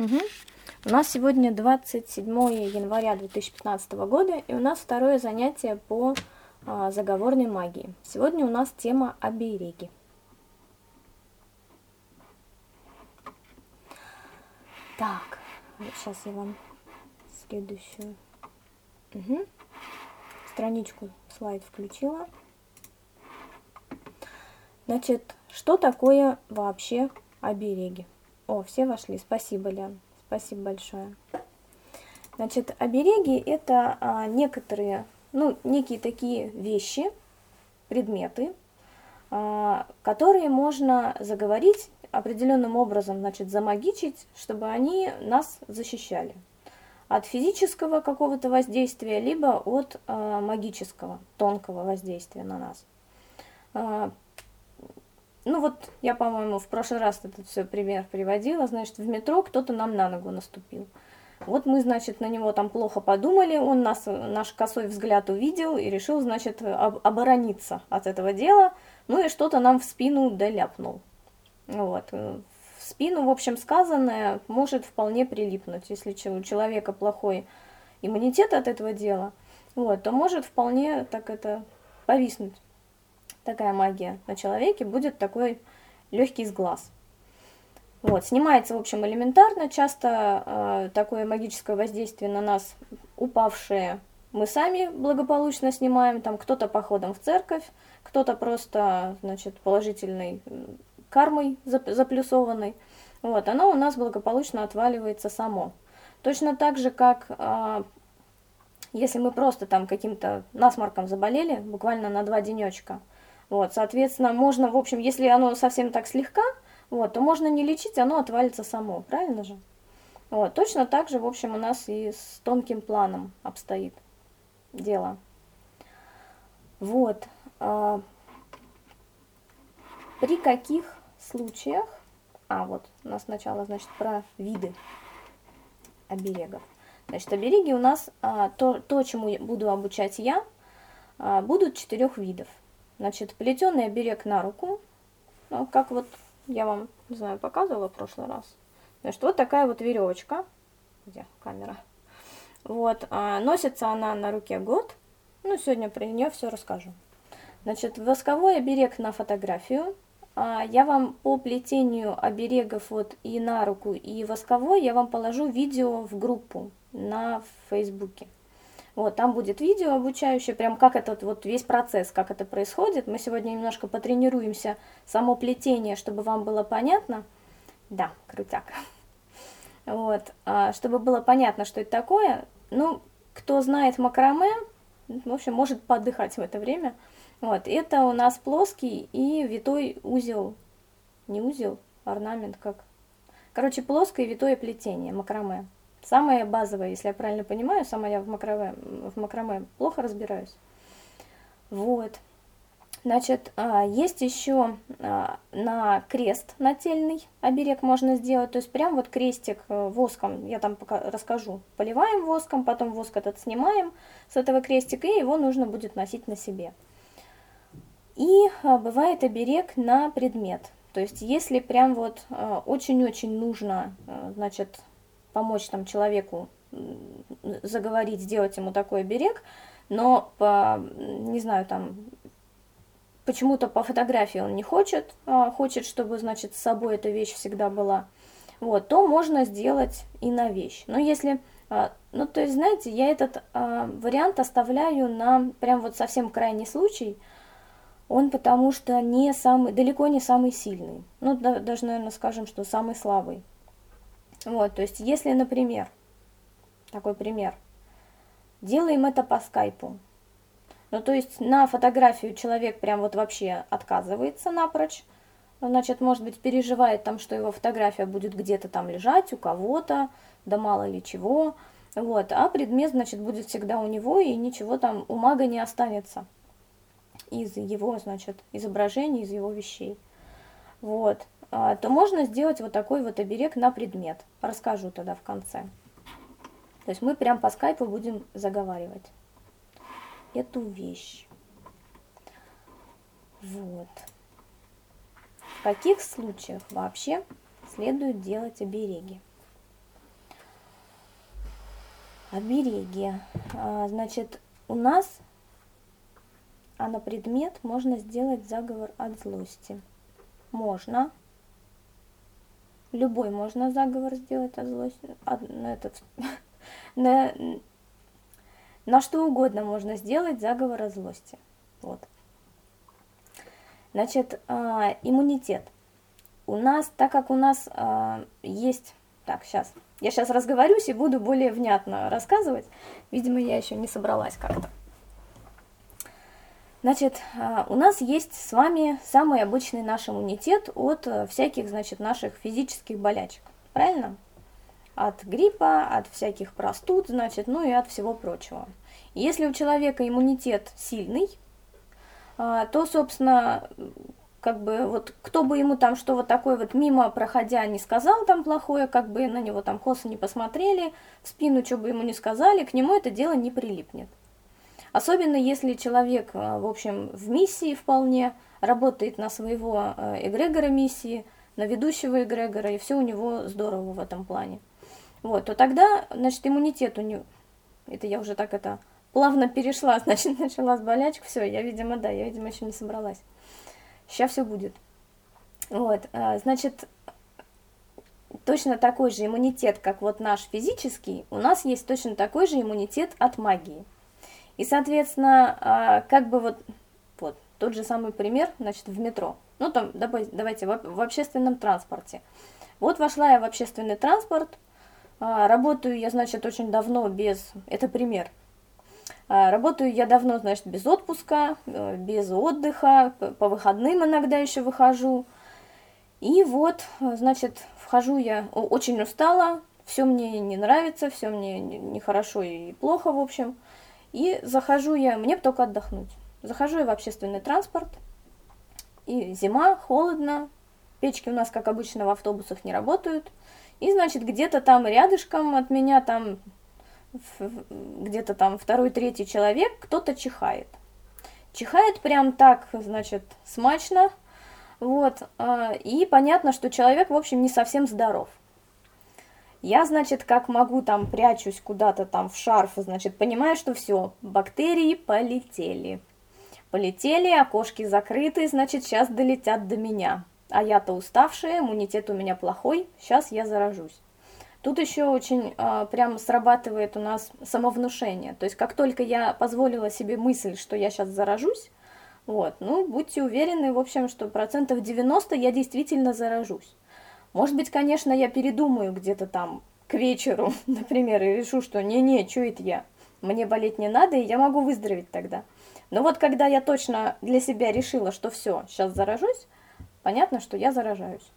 Угу. У нас сегодня 27 января 2015 года, и у нас второе занятие по а, заговорной магии. Сегодня у нас тема обереги. Так, сейчас я вам следующую угу. страничку, слайд включила. Значит, что такое вообще обереги? О, все вошли. Спасибо, Лян. Спасибо большое. Значит, обереги это а, некоторые, ну, некие такие вещи, предметы, а, которые можно заговорить определенным образом, значит, замагичить, чтобы они нас защищали от физического какого-то воздействия, либо от а, магического, тонкого воздействия на нас. Ну вот я, по-моему, в прошлый раз этот все пример приводила, значит, в метро кто-то нам на ногу наступил. Вот мы, значит, на него там плохо подумали, он нас, наш косой взгляд увидел и решил, значит, об, оборониться от этого дела, ну и что-то нам в спину доляпнул. Вот. В спину, в общем, сказанное может вполне прилипнуть, если у человека плохой иммунитет от этого дела, вот, то может вполне так это повиснуть такая магия на человеке, будет такой легкий сглаз. Вот, снимается, в общем, элементарно, часто э, такое магическое воздействие на нас упавшее мы сами благополучно снимаем, там кто-то походом в церковь, кто-то просто, значит, положительной кармой заплюсованной. Вот, оно у нас благополучно отваливается само. Точно так же, как э, если мы просто там каким-то насморком заболели, буквально на два денечка, вот, соответственно, можно, в общем, если оно совсем так слегка, вот, то можно не лечить, оно отвалится само, правильно же? Вот, точно так же, в общем, у нас и с тонким планом обстоит дело. Вот. А, при каких случаях, а вот у нас сначала, значит, про виды оберегов. Значит, обереги у нас, а, то, то, чему буду обучать я, а, будут четырех видов. Значит, плетеный оберег на руку, ну, как вот я вам, не знаю, показывала в прошлый раз. Значит, вот такая вот веревочка. Где камера? Вот, а, носится она на руке год. Ну, сегодня про нее все расскажу. Значит, восковой оберег на фотографию. А, я вам по плетению оберегов вот и на руку, и восковой я вам положу видео в группу на Фейсбуке. Вот, там будет видео обучающее, прям как этот вот весь процесс, как это происходит. Мы сегодня немножко потренируемся само плетение, чтобы вам было понятно. Да, крутяк. Вот, а, чтобы было понятно, что это такое. Ну, кто знает макраме, в общем, может подыхать в это время. Вот, это у нас плоский и витой узел. Не узел, орнамент как. Короче, плоское витое плетение, макраме. Самое базовое, если я правильно понимаю, сама я в макраме, в макраме плохо разбираюсь. Вот. Значит, а, есть еще а, на крест нательный оберег можно сделать, то есть прям вот крестик э, воском, я там пока расскажу, поливаем воском, потом воск этот снимаем с этого крестика, и его нужно будет носить на себе. И а, бывает оберег на предмет, то есть если прям вот очень-очень нужно, значит, помочь там человеку заговорить, сделать ему такой берег, но по, не знаю, там почему-то по фотографии он не хочет, а хочет, чтобы, значит, с собой эта вещь всегда была, вот, то можно сделать и на вещь. Но если, а, ну, то есть, знаете, я этот а, вариант оставляю на прям вот совсем крайний случай, он потому что не самый, далеко не самый сильный, ну, да, даже, наверное, скажем, что самый слабый. Вот, то есть, если, например, такой пример, делаем это по скайпу, ну, то есть, на фотографию человек прям вот вообще отказывается напрочь, значит, может быть, переживает там, что его фотография будет где-то там лежать у кого-то, да мало ли чего, вот, а предмет, значит, будет всегда у него, и ничего там у мага не останется из его, значит, изображений, из его вещей. Вот. А, то можно сделать вот такой вот оберег на предмет. Расскажу тогда в конце. То есть мы прям по скайпу будем заговаривать эту вещь. Вот. В каких случаях вообще следует делать обереги? Обереги. А, значит, у нас, а на предмет можно сделать заговор от злости. Можно. Любой можно заговор сделать от злости. От, на, этот, на, на что угодно можно сделать заговор от злости. Вот. Значит, э, иммунитет. У нас, так как у нас э, есть... Так, сейчас. Я сейчас разговорюсь и буду более внятно рассказывать. Видимо, я еще не собралась как-то. Значит, э, у нас есть с вами самый обычный наш иммунитет от всяких, значит, наших физических болячек. Правильно? От гриппа, от всяких простуд, значит, ну и от всего прочего. Если у человека иммунитет сильный, а, то, собственно, как бы вот кто бы ему там что вот такое вот мимо проходя не сказал там плохое, как бы на него там косо не посмотрели, в спину что бы ему не сказали, к нему это дело не прилипнет. Особенно если человек, а, в общем, в миссии вполне, работает на своего а, эгрегора миссии, на ведущего эгрегора, и все у него здорово в этом плане. Вот, то тогда, значит, иммунитет у него, это я уже так это плавно перешла, значит, начала с болячек, все, я, видимо, да, я, видимо, еще не собралась. Сейчас все будет. Вот, а, значит, точно такой же иммунитет, как вот наш физический, у нас есть точно такой же иммунитет от магии. И, соответственно, а, как бы вот, вот, тот же самый пример, значит, в метро. Ну, там, давайте, в, общественном транспорте. Вот вошла я в общественный транспорт, а, работаю я, значит, очень давно без, это пример, а, работаю я давно, значит, без отпуска, э, без отдыха, по выходным иногда еще выхожу. И вот, значит, вхожу я, очень устала, все мне не нравится, все мне нехорошо и плохо, в общем. И захожу я, мне бы только отдохнуть. Захожу я в общественный транспорт, и зима, холодно, печки у нас, как обычно, в автобусах не работают. И, значит, где-то там рядышком от меня там где-то там второй, третий человек, кто-то чихает. Чихает прям так, значит, смачно, вот, а, и понятно, что человек, в общем, не совсем здоров. Я, значит, как могу, там прячусь куда-то там в шарф, значит, понимаю, что все, бактерии полетели. Полетели, окошки закрыты, значит, сейчас долетят до меня. А я-то уставшая, иммунитет у меня плохой, сейчас я заражусь. Тут еще очень э, прям срабатывает у нас самовнушение. То есть как только я позволила себе мысль, что я сейчас заражусь, вот, ну, будьте уверены, в общем, что процентов 90 я действительно заражусь. Может быть, конечно, я передумаю где-то там к вечеру, например, и решу, что не-не, что это я, мне болеть не надо, и я могу выздороветь тогда. Но вот когда я точно для себя решила, что все, сейчас заражусь, понятно, что я заражаюсь.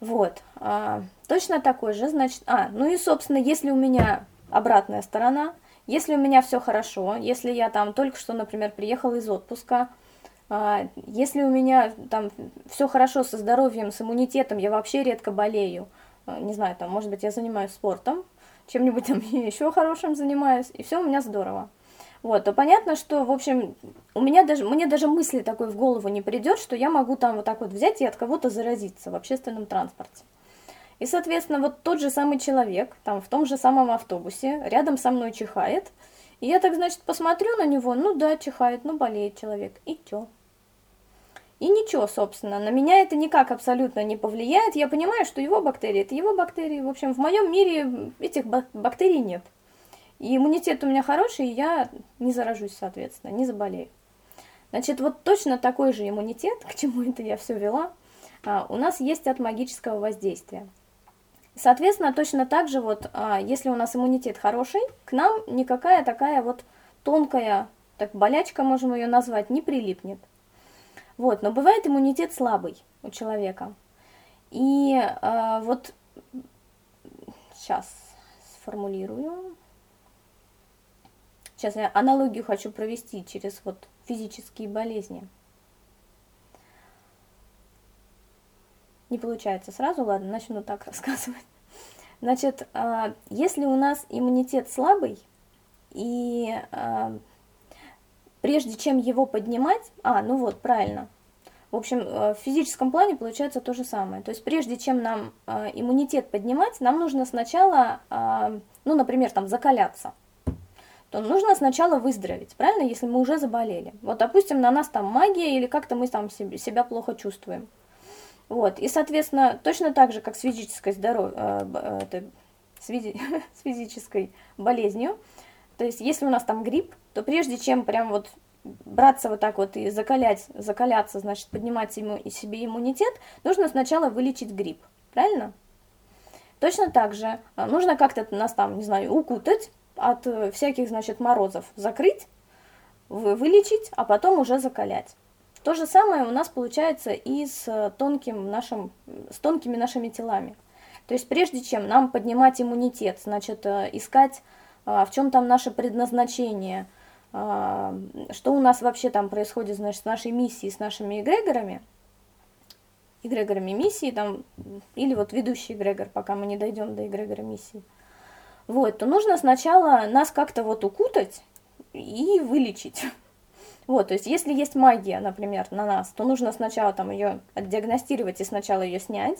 Вот, а, точно такой же, значит, а, ну и, собственно, если у меня обратная сторона, если у меня все хорошо, если я там только что, например, приехала из отпуска, если у меня там все хорошо со здоровьем, с иммунитетом, я вообще редко болею, а, не знаю, там, может быть, я занимаюсь спортом, чем-нибудь там еще хорошим занимаюсь, и все у меня здорово. Вот, то понятно, что, в общем, у меня даже, мне даже мысли такой в голову не придет, что я могу там вот так вот взять и от кого-то заразиться в общественном транспорте. И, соответственно, вот тот же самый человек, там, в том же самом автобусе, рядом со мной чихает, и я так, значит, посмотрю на него, ну да, чихает, ну болеет человек, и чё? И ничего, собственно, на меня это никак абсолютно не повлияет, я понимаю, что его бактерии, это его бактерии, в общем, в моем мире этих бактерий нет. И иммунитет у меня хороший, и я не заражусь, соответственно, не заболею. Значит, вот точно такой же иммунитет, к чему это я все вела, а, у нас есть от магического воздействия. Соответственно, точно так же вот, а, если у нас иммунитет хороший, к нам никакая такая вот тонкая, так болячка, можем ее назвать, не прилипнет. Вот, но бывает иммунитет слабый у человека. И э, вот сейчас сформулирую. Сейчас я аналогию хочу провести через вот физические болезни. Не получается сразу, ладно, начну так рассказывать. Значит, а, если у нас иммунитет слабый, и а, прежде чем его поднимать, а, ну вот, правильно, В общем, э, в физическом плане получается то же самое. То есть прежде чем нам э, иммунитет поднимать, нам нужно сначала, э, ну, например, там закаляться. То нужно сначала выздороветь, правильно, если мы уже заболели. Вот, допустим, на нас там магия или как-то мы там себя плохо чувствуем. Вот, и, соответственно, точно так же, как с физической здоровьем, это, с, физи с физической болезнью, то есть если у нас там грипп, то прежде чем прям вот браться вот так вот и закалять, закаляться, значит, поднимать ему, и себе иммунитет, нужно сначала вылечить грипп, правильно? Точно так же а, нужно как-то нас там, не знаю, укутать от э, всяких, значит, морозов, закрыть, вылечить, а потом уже закалять. То же самое у нас получается и с, э, тонким нашим, с тонкими нашими телами. То есть прежде чем нам поднимать иммунитет, значит, э, искать, в чем там наше предназначение – а, что у нас вообще там происходит, значит, с нашей миссией, с нашими эгрегорами, эгрегорами миссии, там, или вот ведущий эгрегор, пока мы не дойдем до эгрегора миссии, вот, то нужно сначала нас как-то вот укутать и вылечить. Вот, то есть если есть магия, например, на нас, то нужно сначала там ее отдиагностировать и сначала ее снять.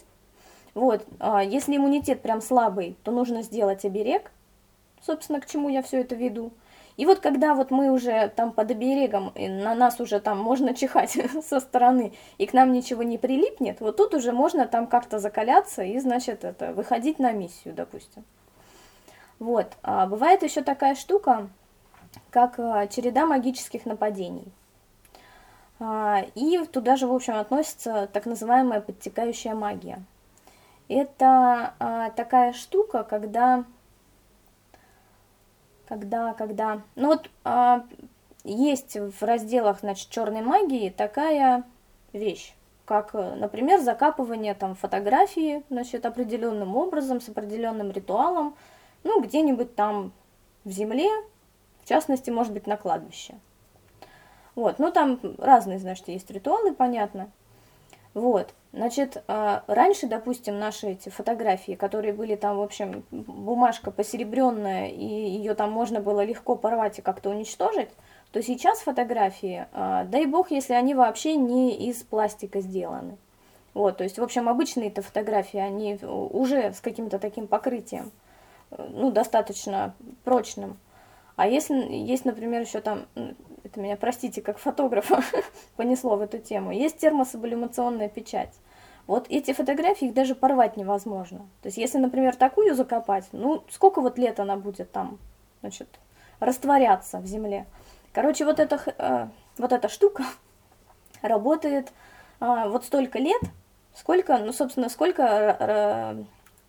Вот, а если иммунитет прям слабый, то нужно сделать оберег, собственно, к чему я все это веду. И вот когда вот мы уже там под берегом, и на нас уже там можно чихать со стороны, и к нам ничего не прилипнет, вот тут уже можно там как-то закаляться и, значит, это, выходить на миссию, допустим. Вот, а бывает еще такая штука, как а, череда магических нападений. А, и туда же, в общем, относится так называемая подтекающая магия. Это а, такая штука, когда когда, когда... Ну вот а, есть в разделах, значит, черной магии такая вещь, как, например, закапывание там фотографии, значит, определенным образом, с определенным ритуалом, ну, где-нибудь там в земле, в частности, может быть, на кладбище. Вот, ну, там разные, значит, есть ритуалы, понятно. Вот, значит, а, раньше, допустим, наши эти фотографии, которые были там, в общем, бумажка посеребренная, и ее там можно было легко порвать и как-то уничтожить, то сейчас фотографии, а, дай бог, если они вообще не из пластика сделаны. Вот, то есть, в общем, обычные-то фотографии, они уже с каким-то таким покрытием, ну, достаточно прочным. А если есть, например, еще там это меня, простите, как фотографа понесло в эту тему, есть термосублимационная печать. Вот эти фотографии, их даже порвать невозможно. То есть, если, например, такую закопать, ну, сколько вот лет она будет там, значит, растворяться в земле. Короче, вот эта, э, вот эта штука работает э, вот столько лет, сколько, ну, собственно, сколько э,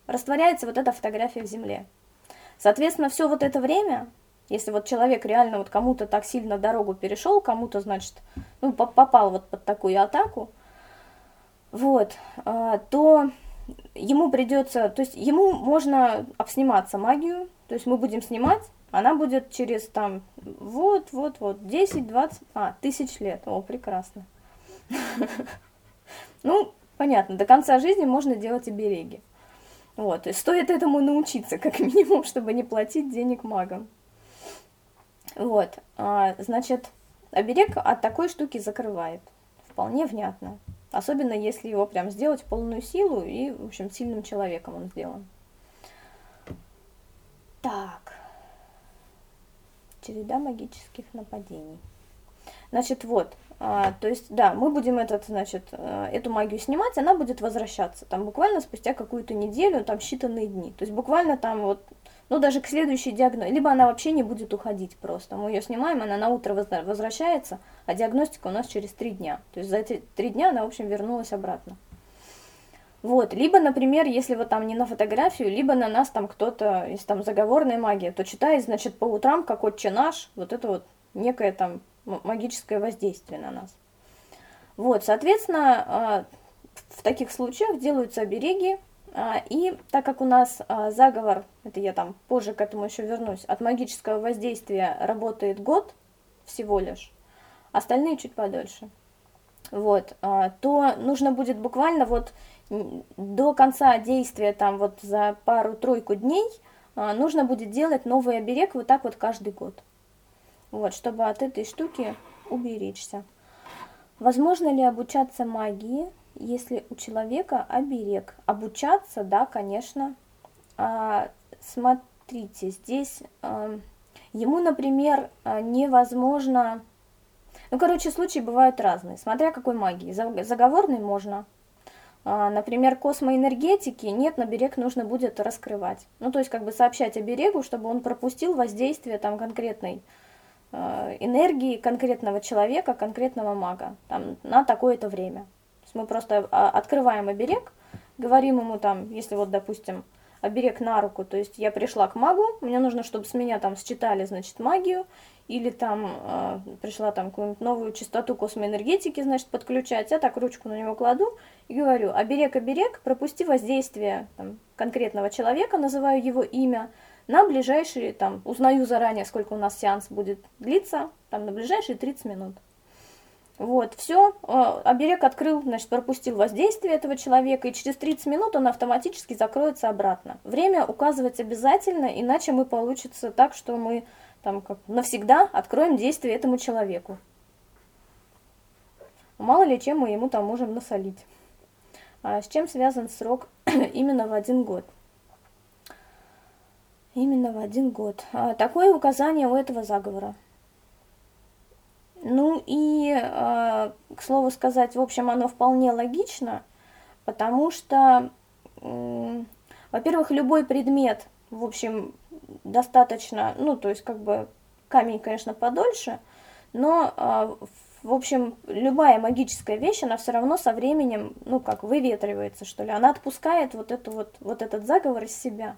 растворяется вот эта фотография в земле. Соответственно, все вот это время если вот человек реально вот кому-то так сильно дорогу перешел, кому-то, значит, ну, попал вот под такую атаку, вот, а, то ему придется, то есть ему можно обсниматься магию, то есть мы будем снимать, она будет через там вот, вот, вот, 10, 20, а, тысяч лет. О, прекрасно. Ну, понятно, до конца жизни можно делать обереги. Вот, то есть стоит этому научиться, как минимум, чтобы не платить денег магам. Вот, а, значит, оберег от такой штуки закрывает. Вполне внятно. Особенно если его прям сделать в полную силу и, в общем, сильным человеком он сделан. Так. Череда магических нападений. Значит, вот, а, то есть, да, мы будем этот, значит, э, эту магию снимать, она будет возвращаться, там буквально спустя какую-то неделю, там считанные дни. То есть буквально там вот ну, даже к следующей диагностике, либо она вообще не будет уходить просто. Мы ее снимаем, она на утро возвращается, а диагностика у нас через три дня. То есть за эти три дня она, в общем, вернулась обратно. Вот, либо, например, если вот там не на фотографию, либо на нас там кто-то, если там заговорная магия, то читает, значит, по утрам, как отче наш, вот это вот некое там магическое воздействие на нас. Вот, соответственно, а, в таких случаях делаются обереги, и так как у нас а, заговор, это я там позже к этому еще вернусь, от магического воздействия работает год всего лишь, остальные чуть подольше, вот, а, то нужно будет буквально вот до конца действия, там вот за пару-тройку дней, нужно будет делать новый оберег вот так вот каждый год. Вот, чтобы от этой штуки уберечься. Возможно ли обучаться магии, если у человека оберег? Обучаться, да, конечно. А, смотрите, здесь а, ему, например, а, невозможно... Ну, короче, случаи бывают разные, смотря какой магии. Заговорный можно, а, например, космоэнергетики нет, на берег нужно будет раскрывать. Ну, то есть, как бы сообщать о берегу, чтобы он пропустил воздействие там конкретной э, энергии конкретного человека, конкретного мага, там, на такое-то время. Есть мы просто а, открываем оберег, говорим ему там, если вот, допустим, оберег на руку, то есть я пришла к магу, мне нужно, чтобы с меня там считали, значит, магию, или там э, пришла там какую-нибудь новую частоту космоэнергетики, значит, подключать, я так ручку на него кладу и говорю, оберег, оберег, пропусти воздействие там, конкретного человека, называю его имя, на ближайшие, там, узнаю заранее, сколько у нас сеанс будет длиться, там, на ближайшие 30 минут. Вот, все, э, оберег открыл, значит, пропустил воздействие этого человека, и через 30 минут он автоматически закроется обратно. Время указывать обязательно, иначе мы получится так, что мы там как навсегда откроем действие этому человеку. Мало ли чем мы ему там можем насолить. А с чем связан срок именно в один год? Именно в один год. А, такое указание у этого заговора. Ну и, а, к слову сказать, в общем, оно вполне логично, потому что, во-первых, любой предмет, в общем, достаточно, ну, то есть как бы камень, конечно, подольше, но, а, в общем, любая магическая вещь, она все равно со временем, ну, как выветривается, что ли, она отпускает вот, эту вот, вот этот заговор из себя.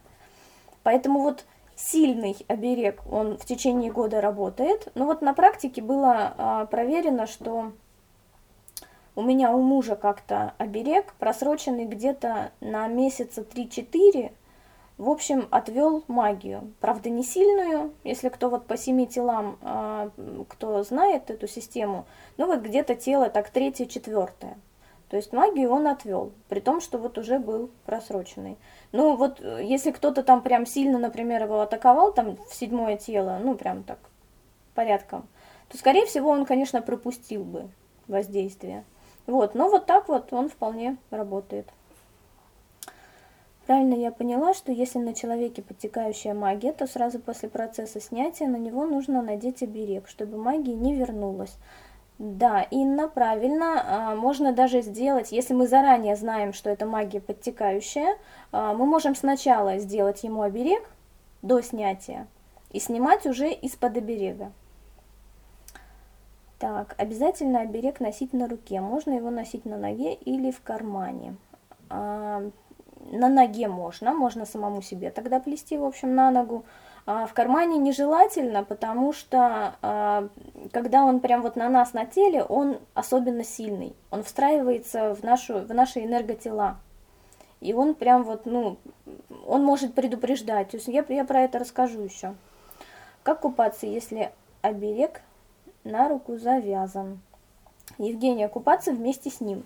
Поэтому вот сильный оберег, он в течение года работает, но вот на практике было а, проверено, что у меня у мужа как-то оберег, просроченный где-то на месяца 3-4, в общем, отвел магию. Правда, не сильную, если кто вот по семи телам, а, кто знает эту систему, ну вот где-то тело так третье, четвертое. То есть магию он отвел, при том, что вот уже был просроченный. Ну вот если кто-то там прям сильно, например, его атаковал там в седьмое тело, ну прям так порядком, то скорее всего он, конечно, пропустил бы воздействие. Вот, но вот так вот он вполне работает. Правильно я поняла, что если на человеке подтекающая магия, то сразу после процесса снятия на него нужно надеть оберег, чтобы магия не вернулась. Да, Инна, правильно. А, можно даже сделать, если мы заранее знаем, что это магия подтекающая, а, мы можем сначала сделать ему оберег до снятия и снимать уже из-под оберега. Так, обязательно оберег носить на руке. Можно его носить на ноге или в кармане. А, на ноге можно, можно самому себе тогда плести, в общем, на ногу. А в кармане нежелательно, потому что а, когда он прям вот на нас на теле, он особенно сильный. Он встраивается в, нашу, в наши энерготела. И он прям вот, ну, он может предупреждать. То есть я, я про это расскажу еще. Как купаться, если оберег на руку завязан? Евгения, купаться вместе с ним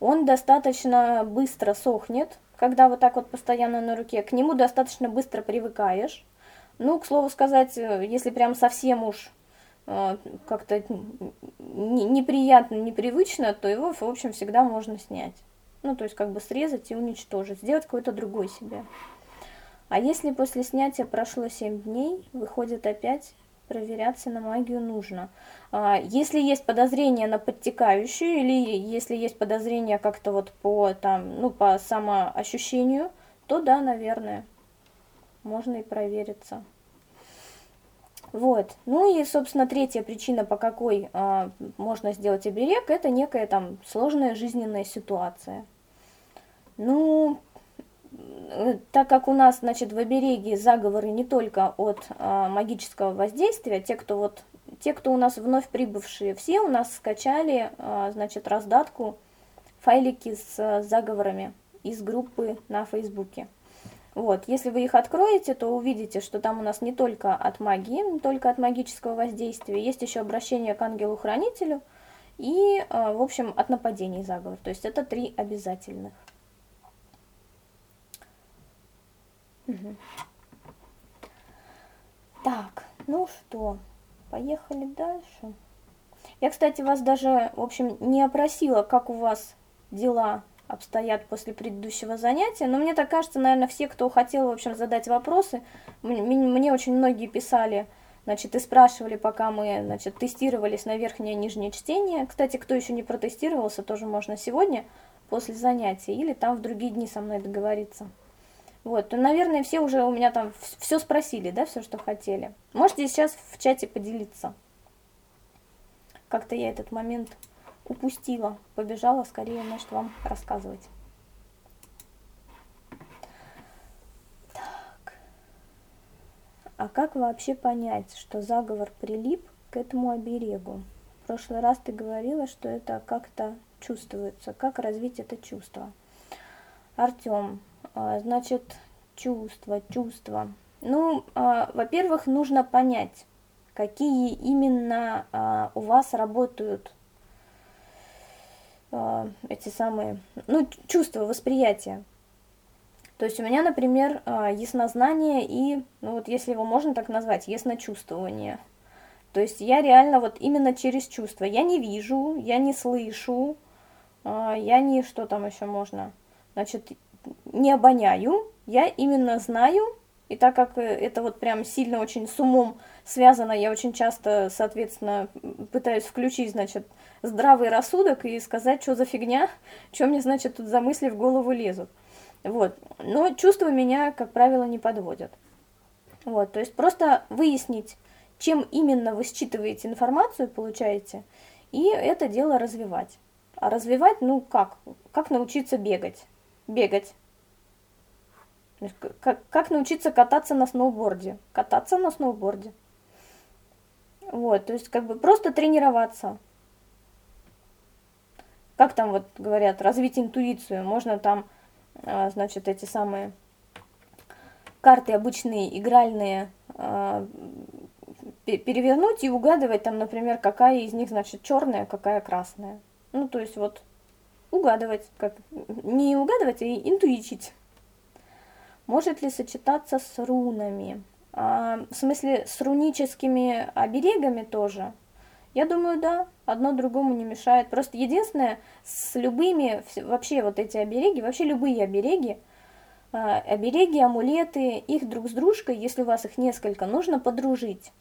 он достаточно быстро сохнет, когда вот так вот постоянно на руке, к нему достаточно быстро привыкаешь. Ну, к слову сказать, э, если прям совсем уж э, как-то неприятно, непривычно, то его, в общем, всегда можно снять. Ну, то есть как бы срезать и уничтожить, сделать какой-то другой себе. А если после снятия прошло 7 дней, выходит опять проверяться на магию нужно. А, если есть подозрение на подтекающую, или если есть подозрение как-то вот по, там, ну, по самоощущению, то да, наверное, можно и провериться. Вот. Ну и, собственно, третья причина, по какой а, можно сделать оберег, это некая там сложная жизненная ситуация. Ну, Э, так как у нас, значит, в обереге заговоры не только от а, магического воздействия, те, кто вот, те, кто у нас вновь прибывшие, все у нас скачали, а, значит, раздатку, файлики с а, заговорами из группы на Фейсбуке. Вот, если вы их откроете, то увидите, что там у нас не только от магии, не только от магического воздействия, есть еще обращение к ангелу-хранителю и, в общем, от нападений заговор. То есть это три обязательных. Угу. Так, ну что, поехали дальше. Я, кстати, вас даже, в общем, не опросила, как у вас дела обстоят после предыдущего занятия, но мне так кажется, наверное, все, кто хотел, в общем, задать вопросы, мне, мне очень многие писали, значит, и спрашивали, пока мы, значит, тестировались на верхнее и нижнее чтение. Кстати, кто еще не протестировался, тоже можно сегодня, после занятия, или там в другие дни со мной договориться. Вот, наверное, все уже у меня там все спросили, да, все, что хотели. Можете сейчас в чате поделиться. Как-то я этот момент упустила, побежала скорее, значит, вам рассказывать. Так. А как вообще понять, что заговор прилип к этому оберегу? В прошлый раз ты говорила, что это как-то чувствуется. Как развить это чувство? Артем, а, значит, чувство, чувство. Ну, а, во-первых, нужно понять, какие именно а, у вас работают эти самые, ну, чувства, восприятия. То есть у меня, например, яснознание и, ну вот если его можно так назвать, ясночувствование. То есть я реально вот именно через чувства. Я не вижу, я не слышу, я не, что там еще можно, значит, не обоняю, я именно знаю, и так как э, это вот прям сильно очень с умом связано, я очень часто, соответственно, пытаюсь включить, значит, здравый рассудок и сказать, что за фигня, что мне, значит, тут за мысли в голову лезут. Вот. Но чувства меня, как правило, не подводят. Вот, то есть просто выяснить, чем именно вы считываете информацию, получаете, и это дело развивать. А развивать, ну как? Как научиться бегать? бегать. Как, как научиться кататься на сноуборде? Кататься на сноуборде. Вот, то есть как бы просто тренироваться. Как там вот говорят, развить интуицию. Можно там, а, значит, эти самые карты обычные, игральные, а, перевернуть и угадывать там, например, какая из них, значит, черная, какая красная. Ну, то есть вот угадывать, как не угадывать, а интуичить. Может ли сочетаться с рунами? А, в смысле, с руническими оберегами тоже? Я думаю, да, одно другому не мешает. Просто единственное, с любыми, вообще вот эти обереги, вообще любые обереги, а, обереги, амулеты, их друг с дружкой, если у вас их несколько, нужно подружить.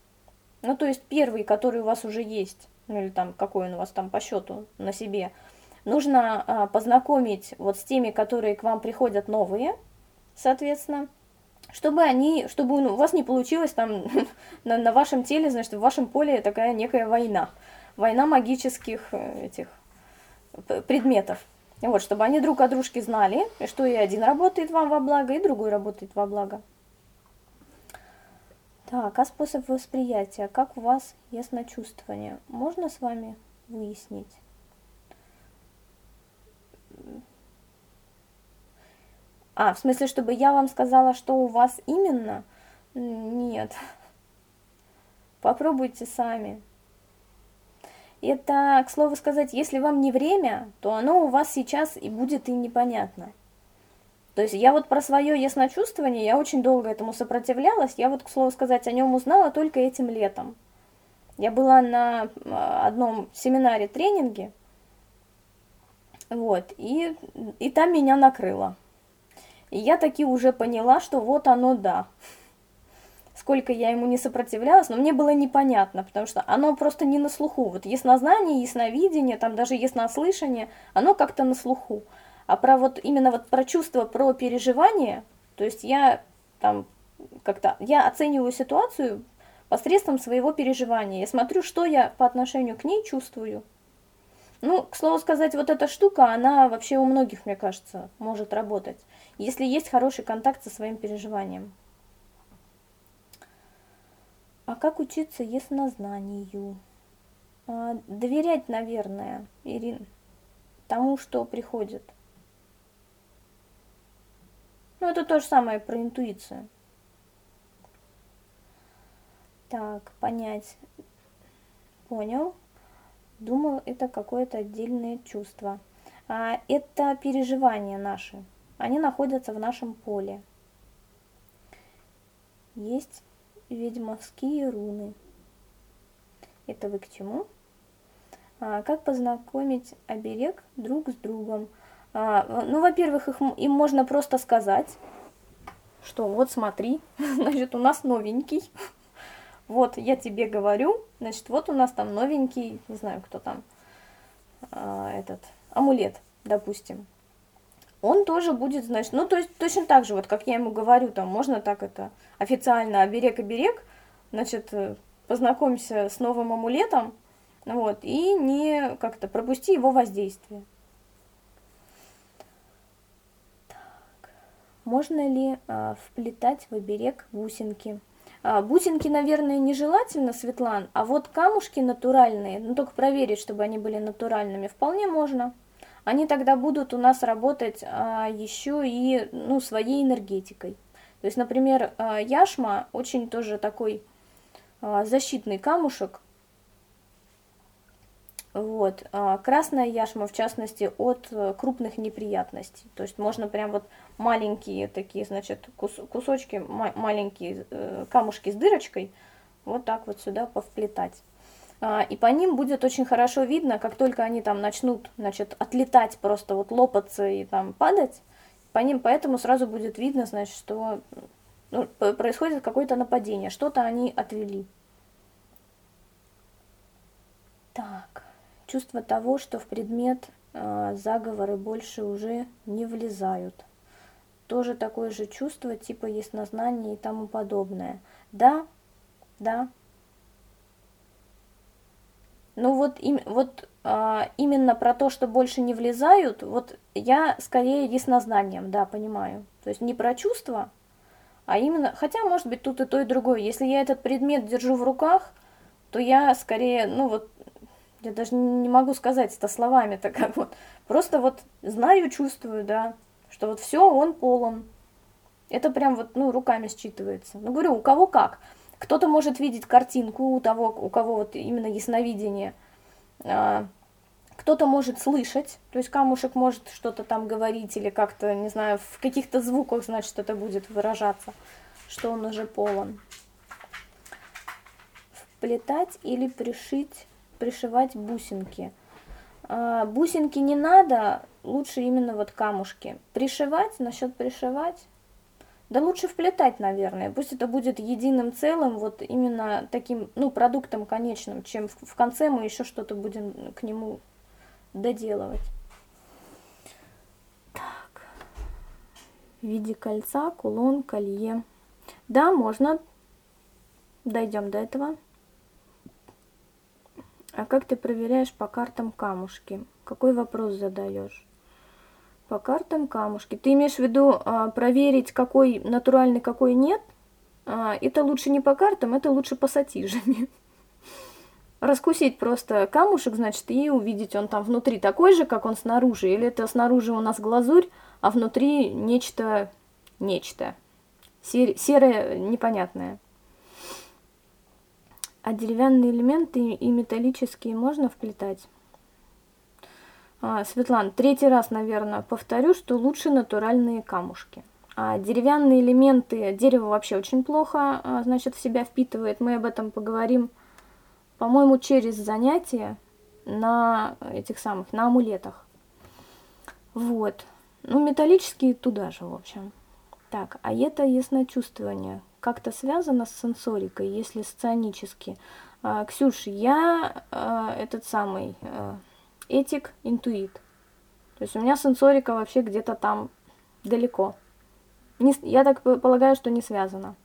Ну, то есть первый, который у вас уже есть, ну или там какой он у вас там по счету на себе – Нужно а, познакомить вот с теми, которые к вам приходят новые, соответственно, чтобы они, чтобы у вас не получилось там на, на вашем теле, значит, в вашем поле такая некая война. Война магических э, этих предметов. Вот, чтобы они друг о дружке знали, что и один работает вам во благо, и другой работает во благо. Так, а способ восприятия? Как у вас ясночувствование? Можно с вами выяснить? А, в смысле, чтобы я вам сказала, что у вас именно? Нет. Попробуйте сами. Это, к слову сказать, если вам не время, то оно у вас сейчас и будет и непонятно. То есть я вот про свое ясночувствование, я очень долго этому сопротивлялась, я вот, к слову сказать, о нем узнала только этим летом. Я была на а, одном семинаре тренинге, вот, и, и там меня накрыло. И я таки уже поняла, что вот оно да. Сколько я ему не сопротивлялась, но мне было непонятно, потому что оно просто не на слуху. Вот яснознание, ясновидение, там даже яснослышание, оно как-то на слуху. А про вот именно вот про чувство, про переживание, то есть я там как-то, я оцениваю ситуацию посредством своего переживания. Я смотрю, что я по отношению к ней чувствую. Ну, к слову сказать, вот эта штука, она вообще у многих, мне кажется, может работать если есть хороший контакт со своим переживанием. А как учиться яснознанию? А, доверять, наверное, Ирин, тому, что приходит. Ну, это то же самое про интуицию. Так, понять. Понял. Думал, это какое-то отдельное чувство. А, это переживания наши. Они находятся в нашем поле. Есть ведьмовские руны. Это вы к чему? А, как познакомить оберег друг с другом? А, ну, во-первых, их, им можно просто сказать, что вот смотри, значит, у нас новенький. Вот, я тебе говорю, значит, вот у нас там новенький, не знаю, кто там, а, этот, амулет, допустим. Он тоже будет, значит, ну, то есть точно так же, вот как я ему говорю, там, можно так это официально оберег-оберег, значит, э, познакомься с новым амулетом, вот, и не как-то пропусти его воздействие. Так. Можно ли а, вплетать в оберег бусинки? А, бусинки, наверное, нежелательно, Светлан, а вот камушки натуральные, ну только проверить, чтобы они были натуральными, вполне можно. Они тогда будут у нас работать а, еще и ну, своей энергетикой. То есть, например, а, яшма очень тоже такой а, защитный камушек, вот. Красная яшма, в частности, от э, крупных неприятностей. То есть можно прям вот маленькие такие, значит, кус кусочки, маленькие э, камушки с дырочкой вот так вот сюда повплетать. А, и по ним будет очень хорошо видно, как только они там начнут, значит, отлетать, просто вот лопаться и там падать, по ним, поэтому сразу будет видно, значит, что ну, происходит какое-то нападение, что-то они отвели. Так чувство того, что в предмет э, заговоры больше уже не влезают. Тоже такое же чувство, типа яснознание и тому подобное. Да, да. Ну вот, им, вот а, именно про то, что больше не влезают, вот я скорее яснознанием, да, понимаю. То есть не про чувства, а именно, хотя может быть тут и то, и другое. Если я этот предмет держу в руках, то я скорее, ну вот я даже не могу сказать это словами-то как вот. Просто вот знаю, чувствую, да, что вот все, он полон. Это прям вот, ну, руками считывается. Ну, говорю, у кого как. Кто-то может видеть картинку у того, у кого вот именно ясновидение. А, кто-то может слышать, то есть камушек может что-то там говорить или как-то, не знаю, в каких-то звуках, значит, это будет выражаться, что он уже полон. Вплетать или пришить пришивать бусинки. А, бусинки не надо, лучше именно вот камушки. Пришивать, насчет пришивать, да лучше вплетать, наверное. Пусть это будет единым целым, вот именно таким, ну, продуктом конечным, чем в, в конце мы еще что-то будем к нему доделывать. Так. В виде кольца, кулон, колье. Да, можно. Дойдем до этого. А как ты проверяешь по картам камушки? Какой вопрос задаешь? По картам камушки. Ты имеешь в виду а, проверить, какой натуральный, какой нет? А, это лучше не по картам, это лучше по сатижами. Раскусить просто камушек, значит, и увидеть, он там внутри такой же, как он снаружи, или это снаружи у нас глазурь, а внутри нечто, нечто, серое, непонятное. А деревянные элементы и металлические можно вплетать? А, Светлана, третий раз, наверное, повторю, что лучше натуральные камушки. А деревянные элементы, дерево вообще очень плохо, а, значит, в себя впитывает. Мы об этом поговорим, по-моему, через занятия на этих самых, на амулетах. Вот. Ну, металлические туда же, в общем. Так, а это ясночувствование как-то связано с сенсорикой, если сционически. А, Ксюш, я этот самый этик, интуит. То есть у меня сенсорика вообще где-то там далеко. Не, я так полагаю, что не связано.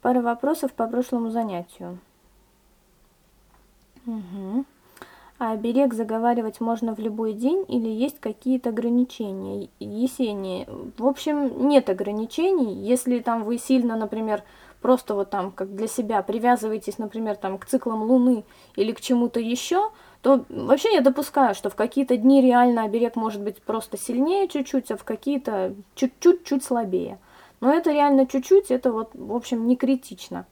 Пара вопросов по прошлому занятию. Угу. А берег заговаривать можно в любой день или есть какие-то ограничения? Есения, в общем, нет ограничений. Если там вы сильно, например, просто вот там как для себя привязываетесь, например, там к циклам Луны или к чему-то еще, то вообще я допускаю, что в какие-то дни реально оберег может быть просто сильнее чуть-чуть, а в какие-то чуть-чуть чуть слабее. Но это реально чуть-чуть, это вот, в общем, не критично.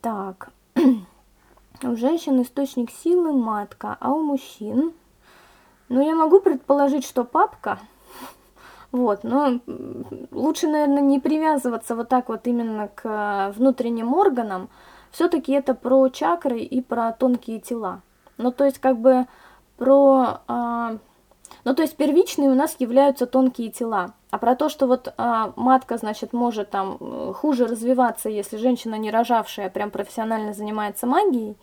Так. У женщин источник силы матка, а у мужчин... Ну, я могу предположить, что папка, вот, но лучше, наверное, не привязываться вот так вот именно к внутренним органам. Все-таки это про чакры и про тонкие тела. Ну, то есть, как бы про... А, ну, то есть, первичные у нас являются тонкие тела. А про то, что вот а, матка, значит, может там э, хуже развиваться, если женщина не рожавшая прям профессионально занимается магией,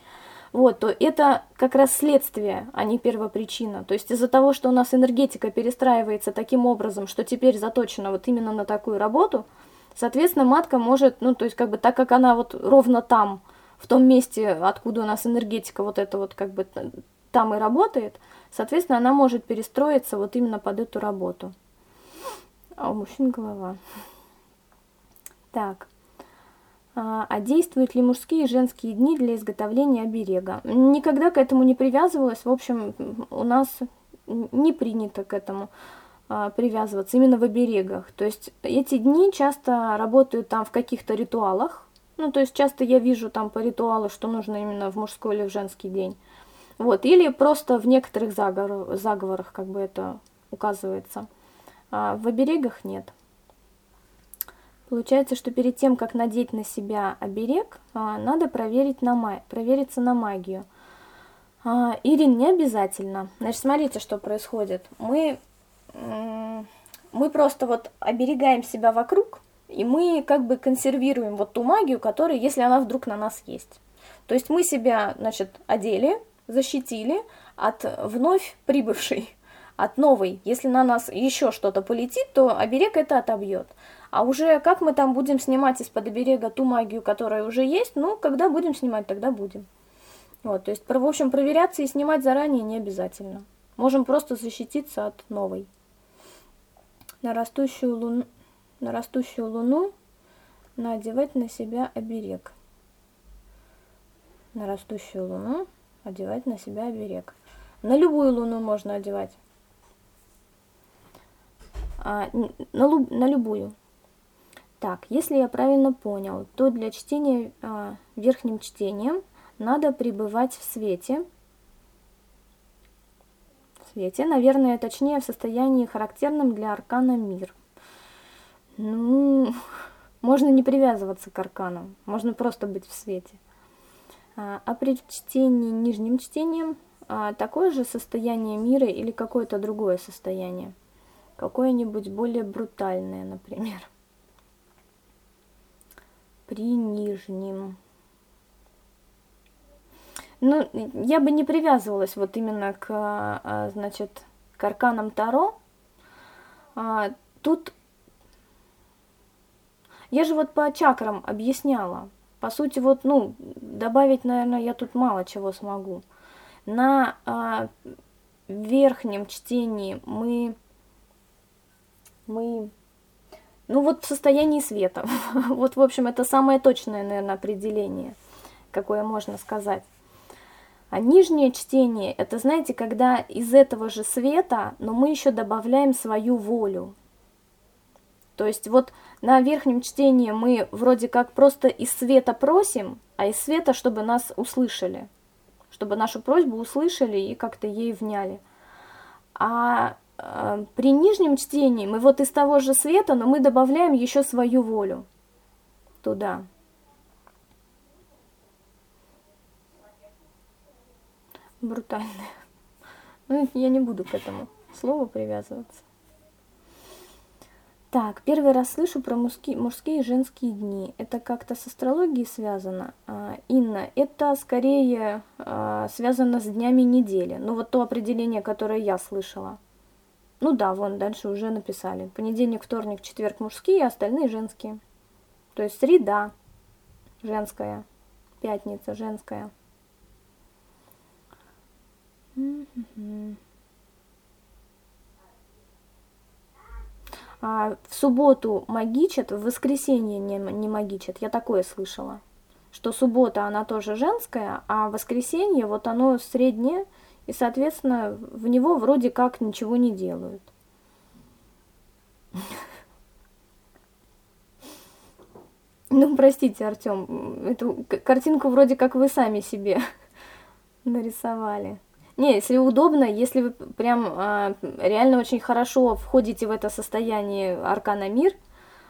вот, то это как раз следствие, а не первопричина. То есть из-за того, что у нас энергетика перестраивается таким образом, что теперь заточена вот именно на такую работу, соответственно, матка может, ну, то есть как бы так как она вот ровно там, в том месте, откуда у нас энергетика вот это вот как бы там и работает, соответственно, она может перестроиться вот именно под эту работу. А у мужчин голова. Так. А, а действуют ли мужские и женские дни для изготовления оберега? Никогда к этому не привязывалась. В общем, у нас не принято к этому а, привязываться именно в оберегах. То есть эти дни часто работают там в каких-то ритуалах. Ну, то есть часто я вижу там по ритуалу, что нужно именно в мужской или в женский день. Вот, или просто в некоторых заговор, заговорах как бы это указывается. А в оберегах нет. Получается, что перед тем, как надеть на себя оберег, а, надо проверить на провериться на магию. А, Ирин, не обязательно. Значит, смотрите, что происходит. Мы, мы просто вот оберегаем себя вокруг, и мы как бы консервируем вот ту магию, которая, если она вдруг на нас есть. То есть мы себя, значит, одели, защитили от вновь прибывшей, от новой. Если на нас еще что-то полетит, то оберег это отобьет. А уже как мы там будем снимать из-под оберега ту магию, которая уже есть, ну, когда будем снимать, тогда будем. Вот, то есть, в общем, проверяться и снимать заранее не обязательно. Можем просто защититься от новой. На растущую луну, на растущую луну надевать на себя оберег. На растущую луну одевать на себя оберег. На любую луну можно одевать. А, на, на любую. Так, если я правильно понял, то для чтения э, верхним чтением надо пребывать в свете. В свете, наверное, точнее в состоянии характерном для аркана мир. Ну, можно не привязываться к арканам, можно просто быть в свете. А, а при чтении нижним чтением а, такое же состояние мира или какое-то другое состояние. Какое-нибудь более брутальное, например при нижнем. Ну, я бы не привязывалась вот именно к, а, значит, к арканам Таро. А, тут я же вот по чакрам объясняла. По сути, вот, ну, добавить, наверное, я тут мало чего смогу. На а, верхнем чтении мы, мы ну вот в состоянии света. вот, в общем, это самое точное, наверное, определение, какое можно сказать. А нижнее чтение, это, знаете, когда из этого же света, но мы еще добавляем свою волю. То есть вот на верхнем чтении мы вроде как просто из света просим, а из света, чтобы нас услышали, чтобы нашу просьбу услышали и как-то ей вняли. А при нижнем чтении мы вот из того же света, но мы добавляем еще свою волю туда. Брутально. Ну, я не буду к этому слову привязываться. Так, первый раз слышу про мужские, мужские и женские дни. Это как-то с астрологией связано? А, Инна, это скорее а, связано с днями недели. Ну, вот то определение, которое я слышала. Ну да, вон дальше уже написали. Понедельник, вторник, четверг мужские, остальные женские. То есть среда женская, пятница женская. А в субботу магичат, в воскресенье не, не магичат. Я такое слышала. Что суббота она тоже женская, а воскресенье вот оно среднее – и, соответственно, в него вроде как ничего не делают. Ну, простите, Артем, эту картинку вроде как вы сами себе нарисовали. Не, если удобно, если вы прям а, реально очень хорошо входите в это состояние Аркана Мир,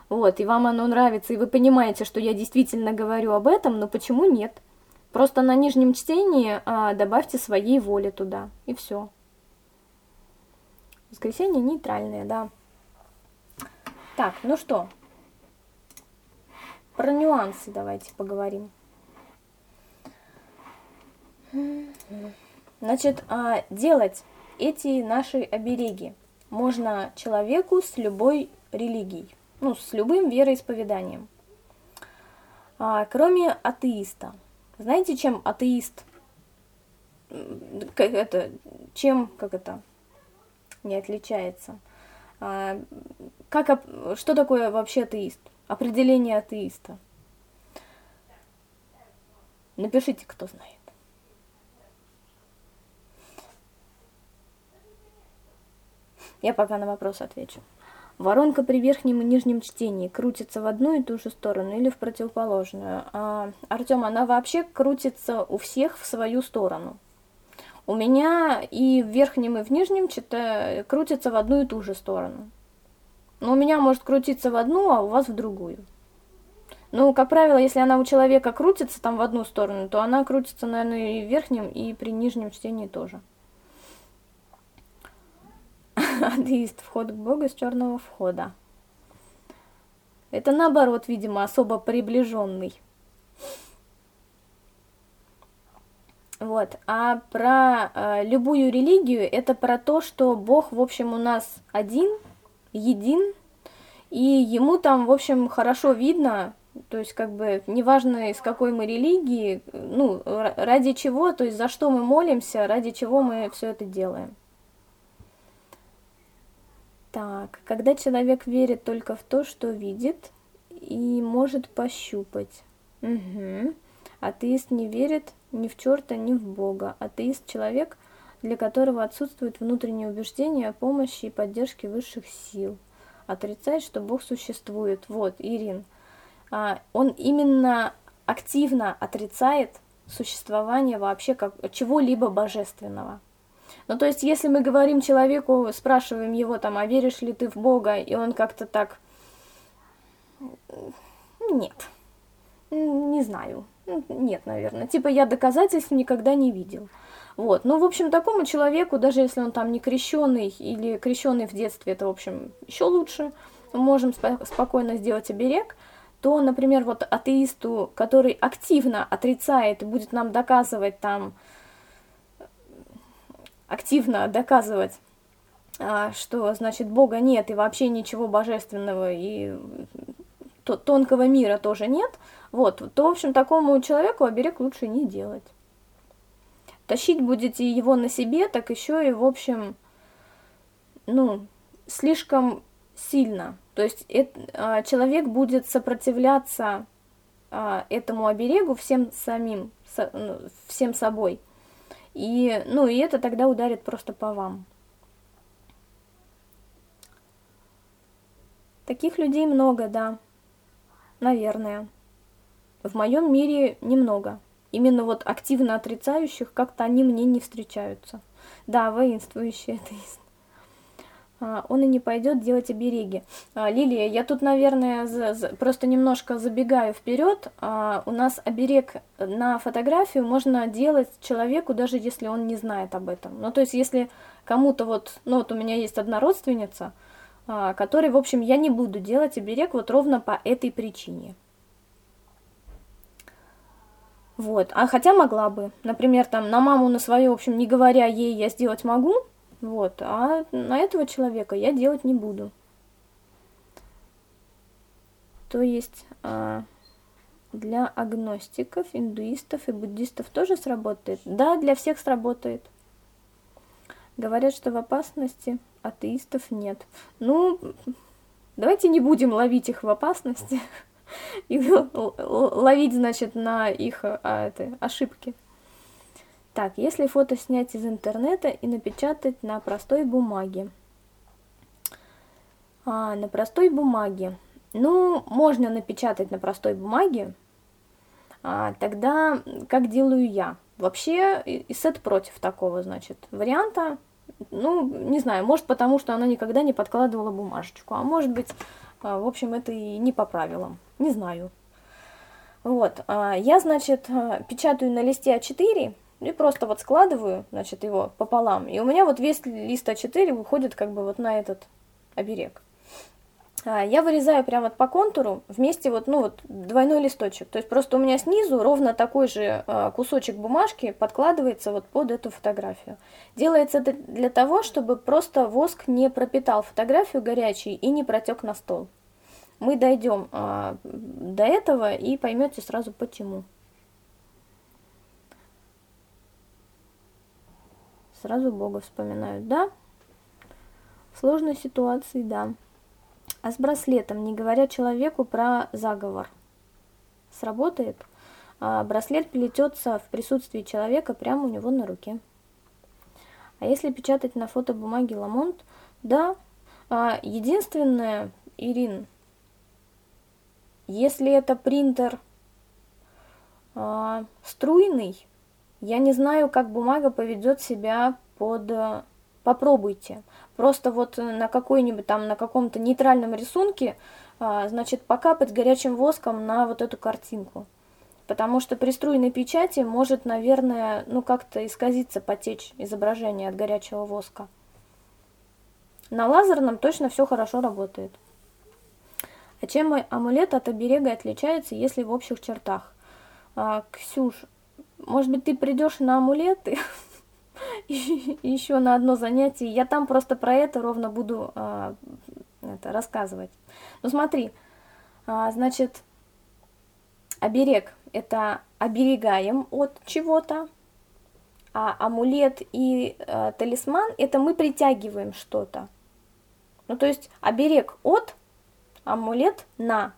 вот, и вам оно нравится, и вы понимаете, что я действительно говорю об этом, но почему нет? Просто на нижнем чтении а, добавьте своей воли туда, и все. Воскресенье нейтральное, да. Так, ну что, про нюансы давайте поговорим. Значит, а, делать эти наши обереги можно человеку с любой религией, ну, с любым вероисповеданием, а, кроме атеиста. Знаете, чем атеист, как это, чем, как это, не отличается? А, как, что такое вообще атеист? Определение атеиста. Напишите, кто знает. Я пока на вопрос отвечу. Воронка при верхнем и нижнем чтении крутится в одну и ту же сторону или в противоположную. А, Артем, она вообще крутится у всех в свою сторону. У меня и в верхнем, и в нижнем читаю, крутится в одну и ту же сторону. Но у меня может крутиться в одну, а у вас в другую. Ну, как правило, если она у человека крутится там в одну сторону, то она крутится, наверное, и в верхнем, и при нижнем чтении тоже. атеист, вход к Богу с черного входа. Это наоборот, видимо, особо приближенный. Вот. А про э, любую религию это про то, что Бог, в общем, у нас один, един, и ему там, в общем, хорошо видно, то есть, как бы, неважно, из какой мы религии, ну, ради чего, то есть, за что мы молимся, ради чего мы все это делаем. Так, когда человек верит только в то, что видит и может пощупать. Угу. Атеист не верит ни в черта, ни в Бога. Атеист – человек, для которого отсутствует внутреннее убеждение о помощи и поддержке высших сил. Отрицает, что Бог существует. Вот, Ирин. А, он именно активно отрицает существование вообще как чего-либо божественного. Ну, то есть, если мы говорим человеку, спрашиваем его там, а веришь ли ты в Бога, и он как-то так... Нет. Не знаю. Нет, наверное. Типа, я доказательств никогда не видел. Вот. Ну, в общем, такому человеку, даже если он там не крещенный или крещенный в детстве, это, в общем, еще лучше, можем спо спокойно сделать оберег, то, например, вот атеисту, который активно отрицает и будет нам доказывать там, активно доказывать, а, что, значит, Бога нет и вообще ничего божественного и тонкого мира тоже нет, вот, то, в общем, такому человеку оберег лучше не делать. Тащить будете его на себе, так еще и, в общем, ну, слишком сильно. То есть это, человек будет сопротивляться а, этому оберегу всем самим, ну, всем собой. И, ну, и это тогда ударит просто по вам. Таких людей много, да. Наверное. В моем мире немного. Именно вот активно отрицающих как-то они мне не встречаются. Да, воинствующие атеисты. А, он и не пойдет делать обереги. А, Лилия, я тут, наверное, просто немножко забегаю вперед. А, у нас оберег на фотографию можно делать человеку, даже если он не знает об этом. Ну, то есть, если кому-то вот, ну, вот у меня есть одна родственница, которой, в общем, я не буду делать оберег вот ровно по этой причине. Вот, а хотя могла бы. Например, там на маму на свою, в общем, не говоря ей, я сделать могу, вот, а на этого человека я делать не буду. То есть а, для агностиков, индуистов и буддистов тоже сработает? Да, для всех сработает. Говорят, что в опасности атеистов нет. Ну, давайте не будем ловить их в опасности ловить, значит, на их а, это, ошибки. Так, если фото снять из интернета и напечатать на простой бумаге. А, на простой бумаге. Ну, можно напечатать на простой бумаге. А, тогда, как делаю я? Вообще, ИСЭТ против такого, значит, варианта. Ну, не знаю, может потому, что она никогда не подкладывала бумажечку, а может быть, а, в общем, это и не по правилам. Не знаю. Вот, а, я, значит, а, печатаю на листе А4 и просто вот складываю, значит, его пополам. И у меня вот весь лист А4 выходит как бы вот на этот оберег. А, я вырезаю прямо вот по контуру вместе вот, ну вот, двойной листочек. То есть просто у меня снизу ровно такой же а, кусочек бумажки подкладывается вот под эту фотографию. Делается это для того, чтобы просто воск не пропитал фотографию горячей и не протек на стол. Мы дойдем а, до этого и поймете сразу почему. Сразу Бога вспоминают, да? В сложной ситуации, да. А с браслетом, не говоря человеку про заговор, сработает? А браслет плетется в присутствии человека прямо у него на руке. А если печатать на фотобумаге ламонт, да, а единственное, Ирин, если это принтер а, струйный, я не знаю, как бумага поведет себя под... Попробуйте. Просто вот на какой-нибудь там, на каком-то нейтральном рисунке, а, значит, покапать горячим воском на вот эту картинку. Потому что при струйной печати может, наверное, ну как-то исказиться, потечь изображение от горячего воска. На лазерном точно все хорошо работает. А чем амулет от оберега отличается, если в общих чертах? А, Ксюш, может быть, ты придешь на амулеты? еще на одно занятие. Я там просто про это ровно буду а, это, рассказывать. Ну смотри, а, значит, оберег – это оберегаем от чего-то, а амулет и а, талисман – это мы притягиваем что-то. Ну то есть оберег от, амулет на.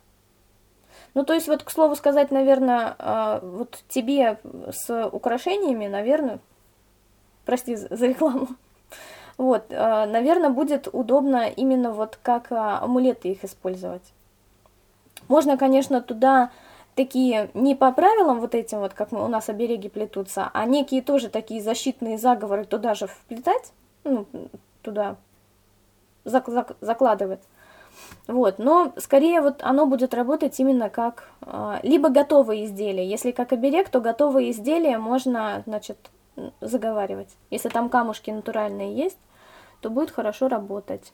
Ну, то есть, вот, к слову сказать, наверное, вот тебе с украшениями, наверное, прости за рекламу. Вот, э, наверное, будет удобно именно вот как э, амулеты их использовать. Можно, конечно, туда такие не по правилам вот этим вот, как у нас обереги плетутся, а некие тоже такие защитные заговоры туда же вплетать, ну, туда зак зак закладывать. Вот, но скорее вот оно будет работать именно как э, либо готовые изделия. Если как оберег, то готовые изделия можно, значит, заговаривать. Если там камушки натуральные есть, то будет хорошо работать.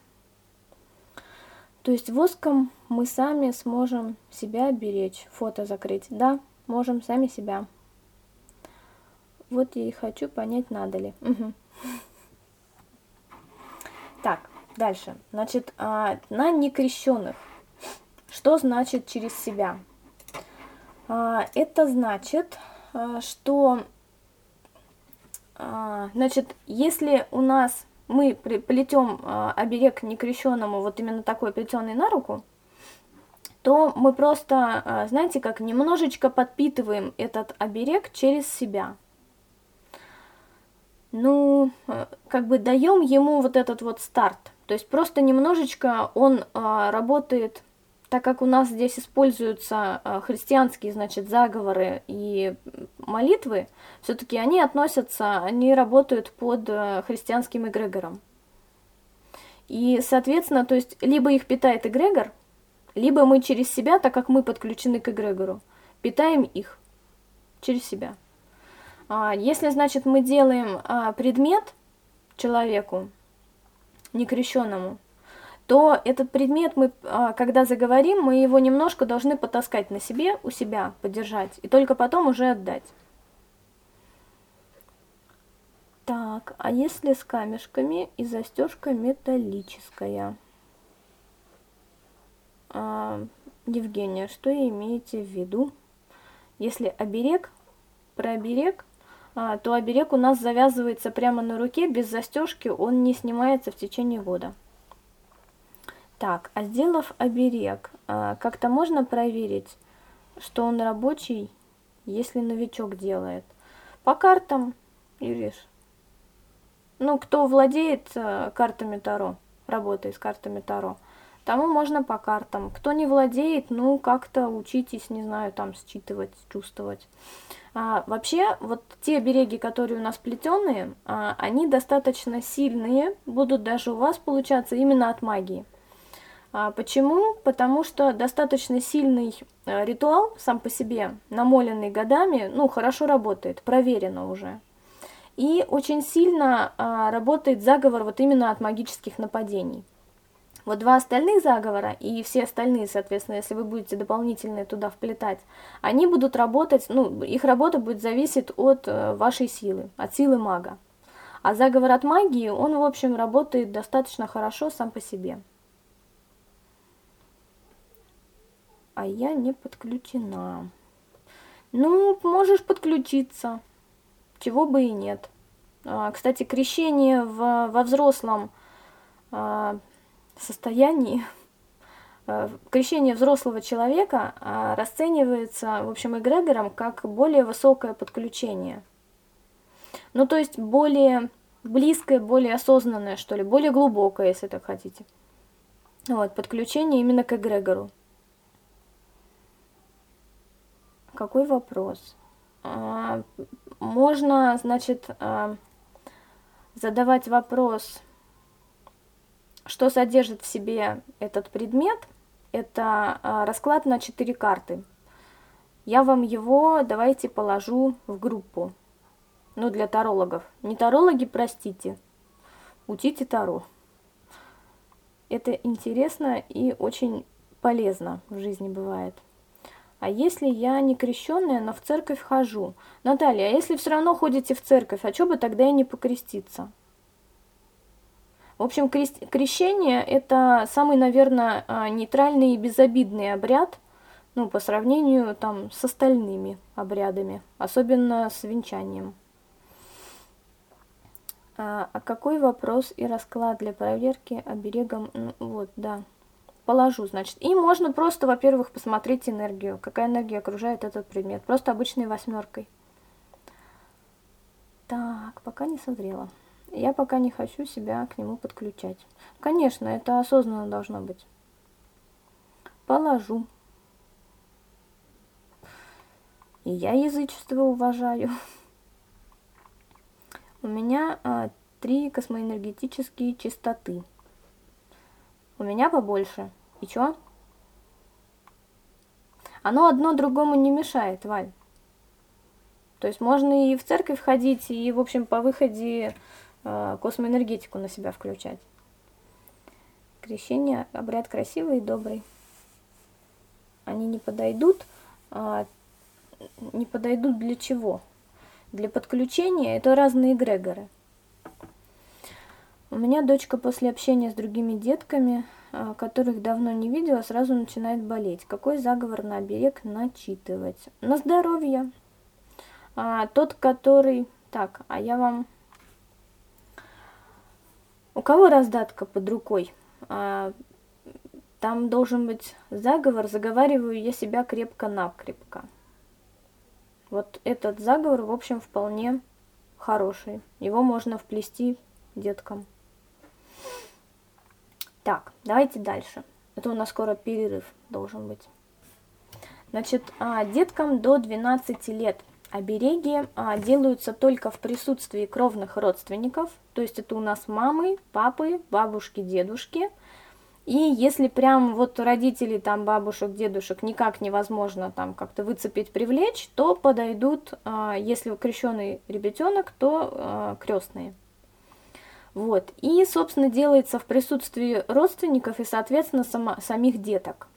То есть воском мы сами сможем себя беречь, фото закрыть. Да, можем сами себя. Вот я и хочу понять, надо ли. Угу. Так, дальше. Значит, а, на некрещенных. Что значит через себя? А, это значит, а, что значит, если у нас мы плетем оберег некрещенному, вот именно такой плетеный на руку, то мы просто, знаете, как немножечко подпитываем этот оберег через себя. Ну, как бы даем ему вот этот вот старт. То есть просто немножечко он работает так как у нас здесь используются э, христианские, значит, заговоры и молитвы, все-таки они относятся, они работают под э, христианским эгрегором. И, соответственно, то есть, либо их питает эгрегор, либо мы через себя, так как мы подключены к эгрегору, питаем их через себя. А, если, значит, мы делаем а, предмет человеку, некрещенному, то этот предмет мы, а, когда заговорим, мы его немножко должны потаскать на себе, у себя подержать, и только потом уже отдать. Так, а если с камешками и застежка металлическая? А, Евгения, что имеете в виду? Если оберег, про оберег, то оберег у нас завязывается прямо на руке, без застежки, он не снимается в течение года. Так, а сделав оберег, а, как-то можно проверить, что он рабочий, если новичок делает? По картам, Ириш. Ну, кто владеет а, картами Таро, работает с картами Таро, тому можно по картам. Кто не владеет, ну, как-то учитесь, не знаю, там, считывать, чувствовать. А, вообще, вот те обереги, которые у нас плетеные, а, они достаточно сильные, будут даже у вас получаться именно от магии. А почему? Потому что достаточно сильный э, ритуал сам по себе, намоленный годами, ну, хорошо работает, проверено уже. И очень сильно а, работает заговор вот именно от магических нападений. Вот два остальных заговора и все остальные, соответственно, если вы будете дополнительные туда вплетать, они будут работать, ну, их работа будет зависеть от э, вашей силы, от силы мага. А заговор от магии, он, в общем, работает достаточно хорошо сам по себе. А я не подключена. Ну, можешь подключиться чего бы и нет. А, кстати, крещение в, во взрослом а, состоянии, а, крещение взрослого человека расценивается, в общем, эгрегором как более высокое подключение. Ну, то есть более близкое, более осознанное, что ли, более глубокое, если так хотите. Вот, подключение именно к эгрегору. Какой вопрос? А, можно, значит, а, задавать вопрос, что содержит в себе этот предмет. Это а, расклад на 4 карты. Я вам его давайте положу в группу. Ну, для тарологов. Не тарологи, простите. Учите таро. Это интересно и очень полезно в жизни бывает. А если я не крещенная, но в церковь хожу? Наталья, а если все равно ходите в церковь, а что бы тогда и не покреститься? В общем, крещение – это самый, наверное, а, нейтральный и безобидный обряд, ну, по сравнению там с остальными обрядами, особенно с венчанием. А, а какой вопрос и расклад для проверки оберегом? Ну, вот, да положу, значит. И можно просто, во-первых, посмотреть энергию, какая энергия окружает этот предмет. Просто обычной восьмеркой. Так, пока не созрела. Я пока не хочу себя к нему подключать. Конечно, это осознанно должно быть. Положу. И я язычество уважаю. У меня а, три космоэнергетические частоты. У меня побольше. И чё? Оно одно другому не мешает, Валь. То есть можно и в церковь ходить, и, в общем, по выходе космоэнергетику на себя включать. Крещение – обряд красивый и добрый. Они не подойдут, а, не подойдут для чего? Для подключения – это разные эгрегоры. У меня дочка после общения с другими детками – а, которых давно не видела, сразу начинает болеть. Какой заговор на оберег начитывать? На здоровье. А, тот, который... Так, а я вам... У кого раздатка под рукой? А, там должен быть заговор, заговариваю я себя крепко-накрепко. Вот этот заговор, в общем, вполне хороший. Его можно вплести деткам. Так, давайте дальше. Это у нас скоро перерыв должен быть. Значит, а, деткам до 12 лет обереги а, делаются только в присутствии кровных родственников, то есть это у нас мамы, папы, бабушки, дедушки. И если прям вот родителей, там бабушек, дедушек никак невозможно там как-то выцепить, привлечь, то подойдут, а, если крещеный ребятенок, то крестные. Вот. И, собственно, делается в присутствии родственников и, соответственно, сама, самих деток.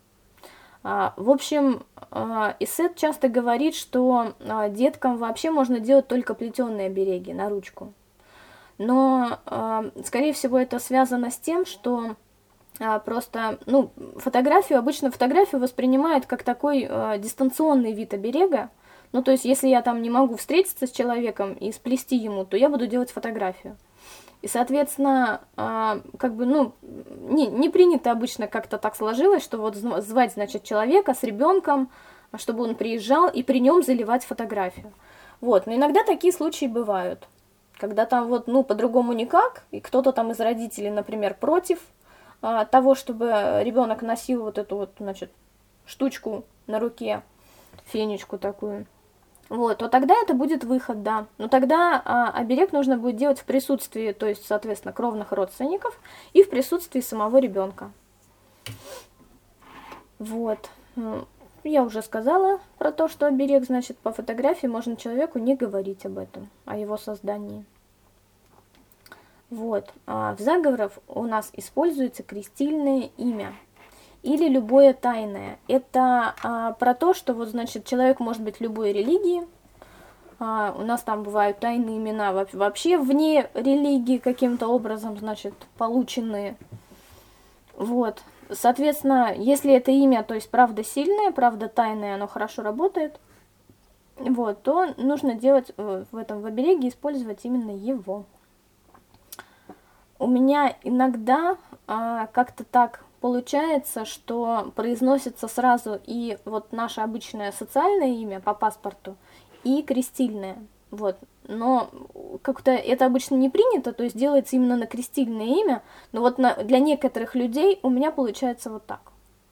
А, в общем, а, Исет часто говорит, что а, деткам вообще можно делать только плетеные обереги на ручку. Но, скорее всего, это связано с тем, что просто, ну, фотографию, обычно фотографию воспринимают как такой дистанционный вид оберега. Ну, то есть, если я там не могу встретиться с человеком и сплести ему, то я буду делать фотографию. И, соответственно, а, как бы, ну, не, не принято обычно как-то так сложилось, что вот звать, значит, человека с ребенком, чтобы он приезжал и при нем заливать фотографию. Вот, но иногда такие случаи бывают, когда там вот, ну, по-другому никак, и кто-то там из родителей, например, против а, того, чтобы ребенок носил вот эту вот, значит, штучку на руке, фенечку такую. Вот, то тогда это будет выход, да. Но тогда а, оберег нужно будет делать в присутствии, то есть, соответственно, кровных родственников и в присутствии самого ребенка. Вот. Я уже сказала про то, что оберег, значит, по фотографии можно человеку не говорить об этом, о его создании. Вот. А в заговорах у нас используется крестильное имя или любое тайное. Это а, про то, что вот, значит, человек может быть любой религии, а, у нас там бывают тайные имена вообще вне религии каким-то образом, значит, полученные. Вот. Соответственно, если это имя, то есть правда сильное, правда тайное, оно хорошо работает, вот, то нужно делать э, в этом в обереге, использовать именно его. У меня иногда а, как-то так получается, что произносится сразу и вот наше обычное социальное имя по паспорту, и крестильное. Вот. Но как-то это обычно не принято, то есть делается именно на крестильное имя, но вот на, для некоторых людей у меня получается вот так.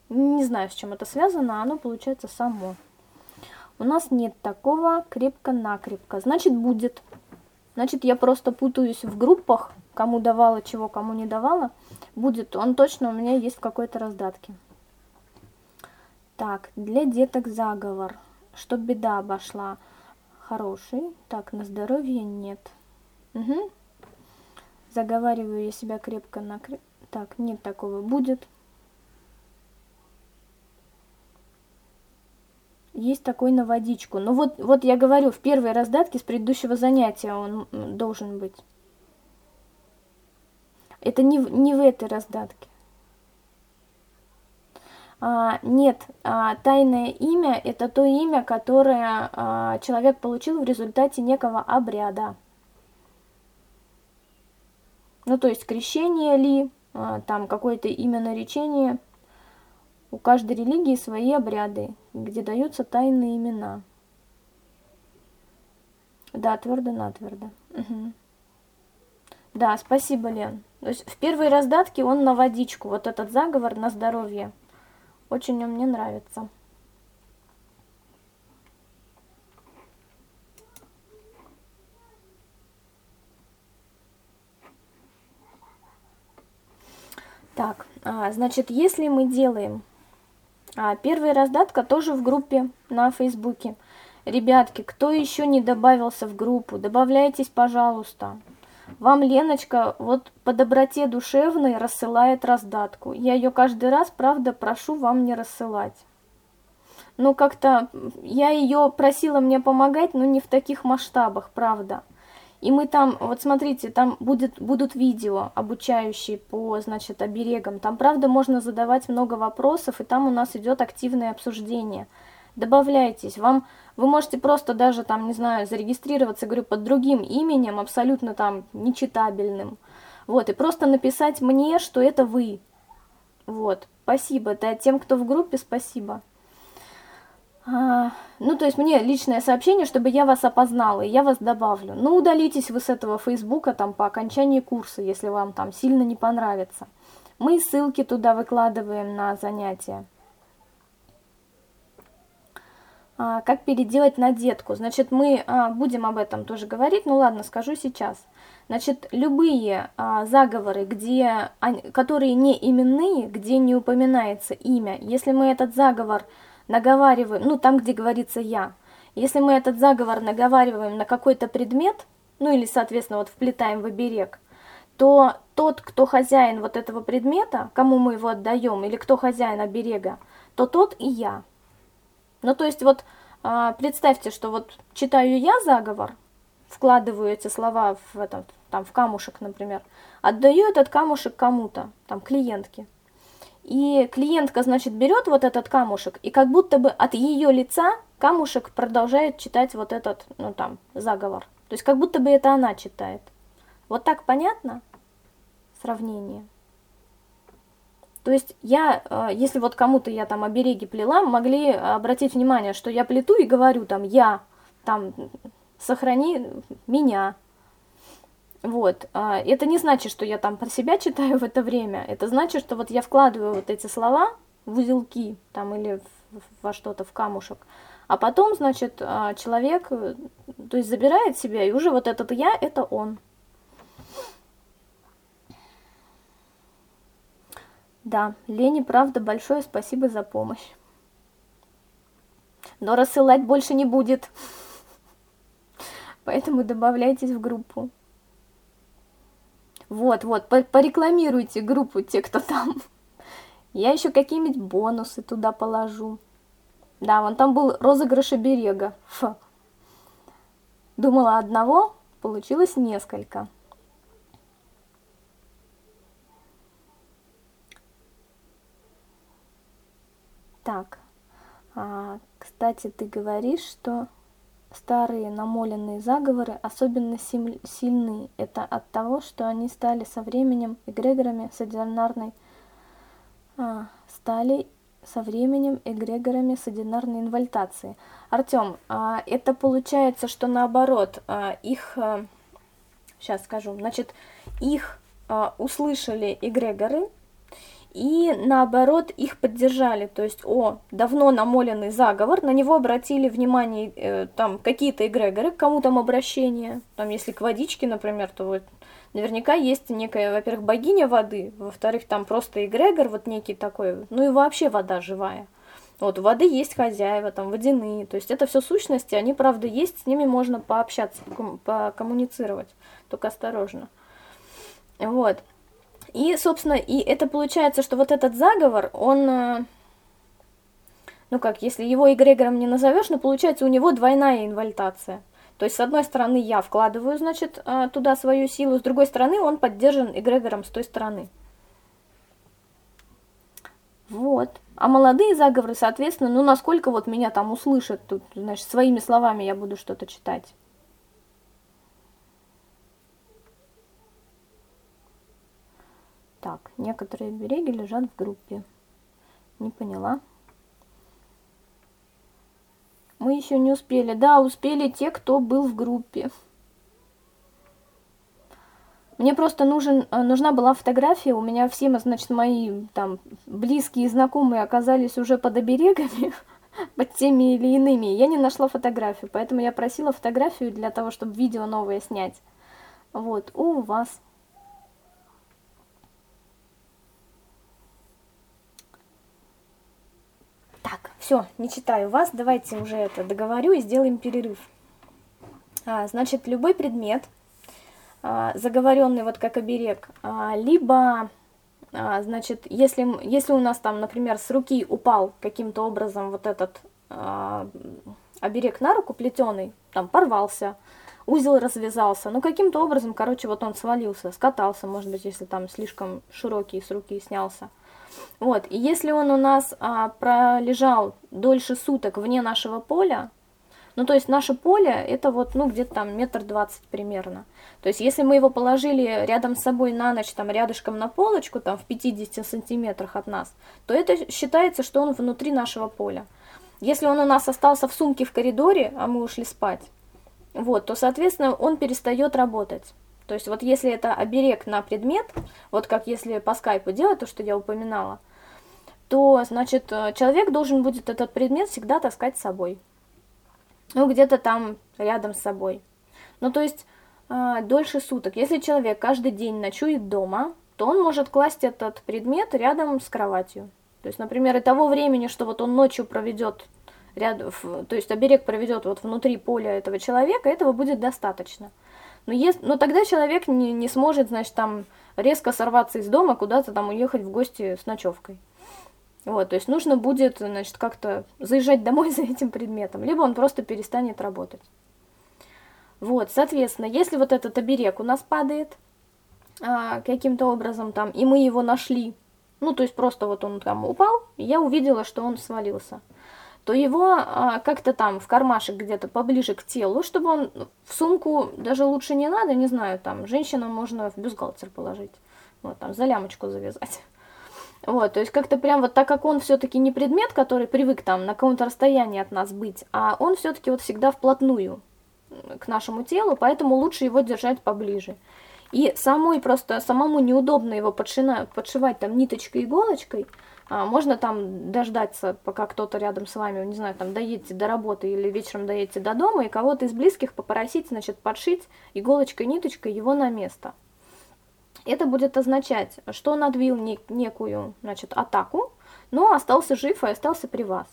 Не знаю, с чем это связано, оно получается само. У нас нет такого крепко-накрепко. Значит, будет. Значит, я просто путаюсь в группах, кому давала чего, кому не давала. Будет, он точно у меня есть в какой-то раздатке. Так, для деток заговор, чтоб беда обошла. Хороший. Так, на здоровье нет. Угу. Заговариваю я себя крепко на... Так, нет такого. Будет. Есть такой на водичку. Ну вот, вот я говорю, в первой раздатке с предыдущего занятия он должен быть. Это не, не в этой раздатке. А, нет, а, тайное имя – это то имя, которое а, человек получил в результате некого обряда. Ну, то есть крещение ли, а, там какое-то имя наречение. У каждой религии свои обряды, где даются тайные имена. Да, твердо-натвердо. Угу. Да, спасибо, Лен. То есть в первой раздатке он на водичку, вот этот заговор на здоровье. Очень он мне нравится. Так, а, значит, если мы делаем а, первая раздатка тоже в группе на Фейсбуке. Ребятки, кто еще не добавился в группу, добавляйтесь, пожалуйста. Вам Леночка вот по доброте душевной рассылает раздатку. Я ее каждый раз, правда, прошу вам не рассылать. Ну, как-то я ее просила мне помогать, но не в таких масштабах, правда. И мы там, вот смотрите, там будет, будут видео обучающие по, значит, оберегам. Там, правда, можно задавать много вопросов, и там у нас идет активное обсуждение. Добавляйтесь. Вам вы можете просто даже там, не знаю, зарегистрироваться, говорю, под другим именем, абсолютно там нечитабельным. Вот, и просто написать мне, что это вы. Вот, спасибо. Да, тем, кто в группе, спасибо. А, ну, то есть мне личное сообщение, чтобы я вас опознала, и я вас добавлю. Ну, удалитесь вы с этого фейсбука там по окончании курса, если вам там сильно не понравится. Мы ссылки туда выкладываем на занятия. А, как переделать на детку. Значит, мы а, будем об этом тоже говорить, ну ладно, скажу сейчас. Значит, любые а, заговоры, где, которые не именные, где не упоминается имя, если мы этот заговор наговариваем, ну там, где говорится «я», если мы этот заговор наговариваем на какой-то предмет, ну или, соответственно, вот вплетаем в оберег, то тот, кто хозяин вот этого предмета, кому мы его отдаем, или кто хозяин оберега, то тот и я. Ну, то есть вот а, представьте, что вот читаю я заговор, вкладываю эти слова в этот, там, в камушек, например, отдаю этот камушек кому-то, там, клиентке. И клиентка, значит, берет вот этот камушек, и как будто бы от ее лица камушек продолжает читать вот этот, ну там, заговор. То есть как будто бы это она читает. Вот так понятно сравнение? То есть я, э, если вот кому-то я там обереги плела, могли обратить внимание, что я плету и говорю там «я», там «сохрани меня». Вот, а, это не значит, что я там про себя читаю в это время, это значит, что вот я вкладываю вот эти слова в узелки там или во что-то, в камушек, а потом, значит, а, человек, э, то есть забирает себя, и уже вот этот я, это он. Да, Лене, правда, большое спасибо за помощь. Но рассылать больше не будет. Поэтому добавляйтесь в группу. Вот, вот, порекламируйте группу, те, кто там. Я еще какие-нибудь бонусы туда положу. Да, вон там был розыгрыш оберега. Фу. Думала одного, получилось несколько. Так, а, кстати, ты говоришь, что старые намоленные заговоры особенно сильны. Это от того, что они стали со временем эгрегорами с одинарной а, стали со временем эгрегорами с одинарной инвальтацией. Артем, а это получается, что наоборот, а, их, а, сейчас скажу, значит, их а, услышали эгрегоры, и наоборот их поддержали, то есть, о, давно намоленный заговор, на него обратили внимание э, там какие-то эгрегоры, к кому там обращение, там если к водичке, например, то вот наверняка есть некая, во-первых, богиня воды, во-вторых, там просто эгрегор вот некий такой, ну и вообще вода живая. Вот, у воды есть хозяева, там, водяные, то есть это все сущности, они, правда, есть, с ними можно пообщаться, покоммуницировать, только осторожно. Вот. И, собственно, и это получается, что вот этот заговор, он, э, ну как, если его эгрегором не назовешь, но получается у него двойная инвальтация. То есть, с одной стороны, я вкладываю, значит, а, туда свою силу, с другой стороны, он поддержан эгрегором с той стороны. Вот. А молодые заговоры, соответственно, ну, насколько вот меня там услышат, тут, значит, своими словами я буду что-то читать. Так, некоторые береги лежат в группе. Не поняла. Мы еще не успели. Да, успели те, кто был в группе. Мне просто нужен, э, нужна была фотография. У меня все, значит, мои там близкие и знакомые оказались уже под оберегами, под теми или иными. Я не нашла фотографию, поэтому я просила фотографию для того, чтобы видео новое снять. Вот, у вас. Так, все, не читаю вас, давайте уже это договорю и сделаем перерыв. А, значит, любой предмет, а, заговоренный вот как оберег, а, либо, а, значит, если, если у нас там, например, с руки упал каким-то образом вот этот а, оберег на руку плетеный, там порвался, узел развязался, ну каким-то образом, короче, вот он свалился, скатался, может быть, если там слишком широкий с руки снялся. Вот, и если он у нас а, пролежал дольше суток вне нашего поля, ну, то есть наше поле это вот, ну, где-то там метр двадцать примерно. То есть если мы его положили рядом с собой на ночь, там, рядышком на полочку, там, в 50 сантиметрах от нас, то это считается, что он внутри нашего поля. Если он у нас остался в сумке в коридоре, а мы ушли спать, вот, то, соответственно, он перестает работать. То есть вот если это оберег на предмет, вот как если по скайпу делать, то, что я упоминала, то, значит, э, человек должен будет этот предмет всегда таскать с собой. Ну, где-то там рядом с собой. Ну, то есть э, дольше суток. Если человек каждый день ночует дома, то он может класть этот предмет рядом с кроватью. То есть, например, и того времени, что вот он ночью проведет рядом, то есть оберег проведет вот внутри поля этого человека, этого будет достаточно. Но, если, но тогда человек не, не сможет, значит, там резко сорваться из дома, куда-то там уехать в гости с ночевкой. Вот, то есть нужно будет, значит, как-то заезжать домой за этим предметом, либо он просто перестанет работать. Вот, соответственно, если вот этот оберег у нас падает а, каким-то образом там, и мы его нашли, ну, то есть просто вот он там упал, я увидела, что он свалился то его а, как-то там в кармашек где-то поближе к телу, чтобы он в сумку даже лучше не надо, не знаю, там женщинам можно в бюстгальтер положить, вот там за лямочку завязать. Вот, то есть как-то прям вот так как он все-таки не предмет, который привык там на каком-то расстоянии от нас быть, а он все-таки вот всегда вплотную к нашему телу, поэтому лучше его держать поближе. И самой просто, самому неудобно его подшивать, подшивать там ниточкой, иголочкой, можно там дождаться, пока кто-то рядом с вами, не знаю, там доедете до работы или вечером доедете до дома, и кого-то из близких попросить, значит, подшить иголочкой, ниточкой его на место. Это будет означать, что он отбил некую значит, атаку, но остался жив и остался при вас.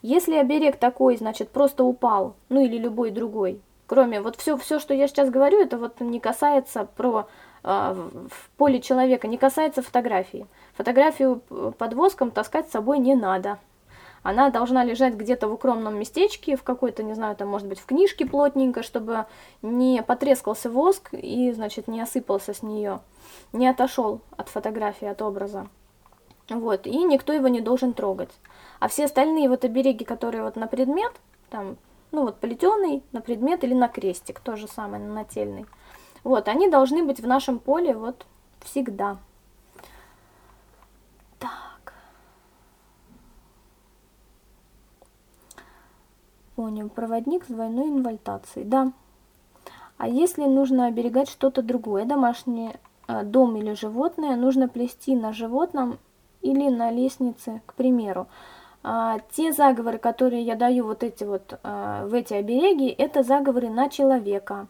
Если оберег такой, значит, просто упал, ну или любой другой, кроме вот все, все, что я сейчас говорю, это вот не касается про в поле человека, не касается фотографии. Фотографию под воском таскать с собой не надо. Она должна лежать где-то в укромном местечке, в какой-то, не знаю, там, может быть, в книжке плотненько, чтобы не потрескался воск и, значит, не осыпался с нее, не отошел от фотографии, от образа. Вот, и никто его не должен трогать. А все остальные вот обереги, которые вот на предмет, там, ну вот плетеный на предмет или на крестик, то же самое, на нательный. Вот, они должны быть в нашем поле вот всегда. Так. Понял, проводник с двойной инвальтацией, да. А если нужно оберегать что-то другое, домашнее, э, дом или животное, нужно плести на животном или на лестнице, к примеру. А, те заговоры, которые я даю вот эти вот а, в эти обереги, это заговоры на человека.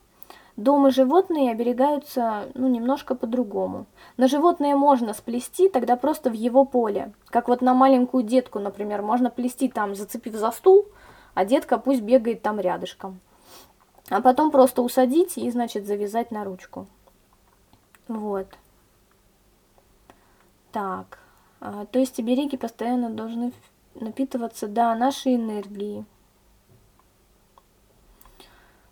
Дом и животные оберегаются ну, немножко по-другому. На животное можно сплести тогда просто в его поле. Как вот на маленькую детку, например, можно плести там, зацепив за стул, а детка пусть бегает там рядышком. А потом просто усадить и, значит, завязать на ручку. Вот. Так. А, то есть обереги постоянно должны напитываться, да, нашей энергией.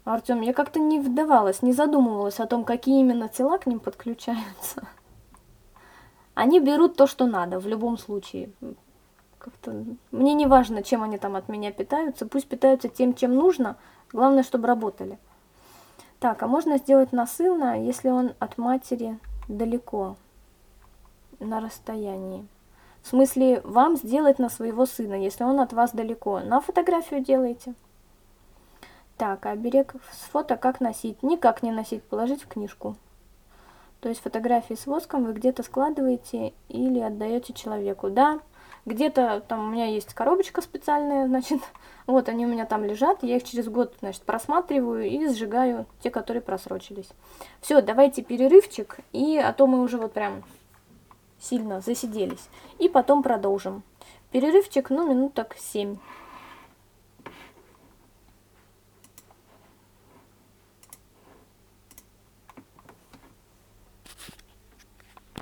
Артем, я как-то не вдавалась, не задумывалась о том, какие именно тела к ним подключаются. Они берут то, что надо, в любом случае. Как-то мне не важно, чем они там от меня питаются, пусть питаются тем, чем нужно, главное, чтобы работали. Так, а можно сделать насылно, если он от матери далеко, на расстоянии. В смысле, вам сделать на своего сына, если он от вас далеко. На фотографию делайте. Так, а берег с фото как носить? Никак не носить, положить в книжку. То есть фотографии с воском вы где-то складываете или отдаете человеку. Да, где-то там у меня есть коробочка специальная, значит, вот они у меня там лежат, я их через год, значит, просматриваю и сжигаю те, которые просрочились. Все, давайте перерывчик, и а то мы уже вот прям сильно засиделись. И потом продолжим. Перерывчик, ну, минут так 7.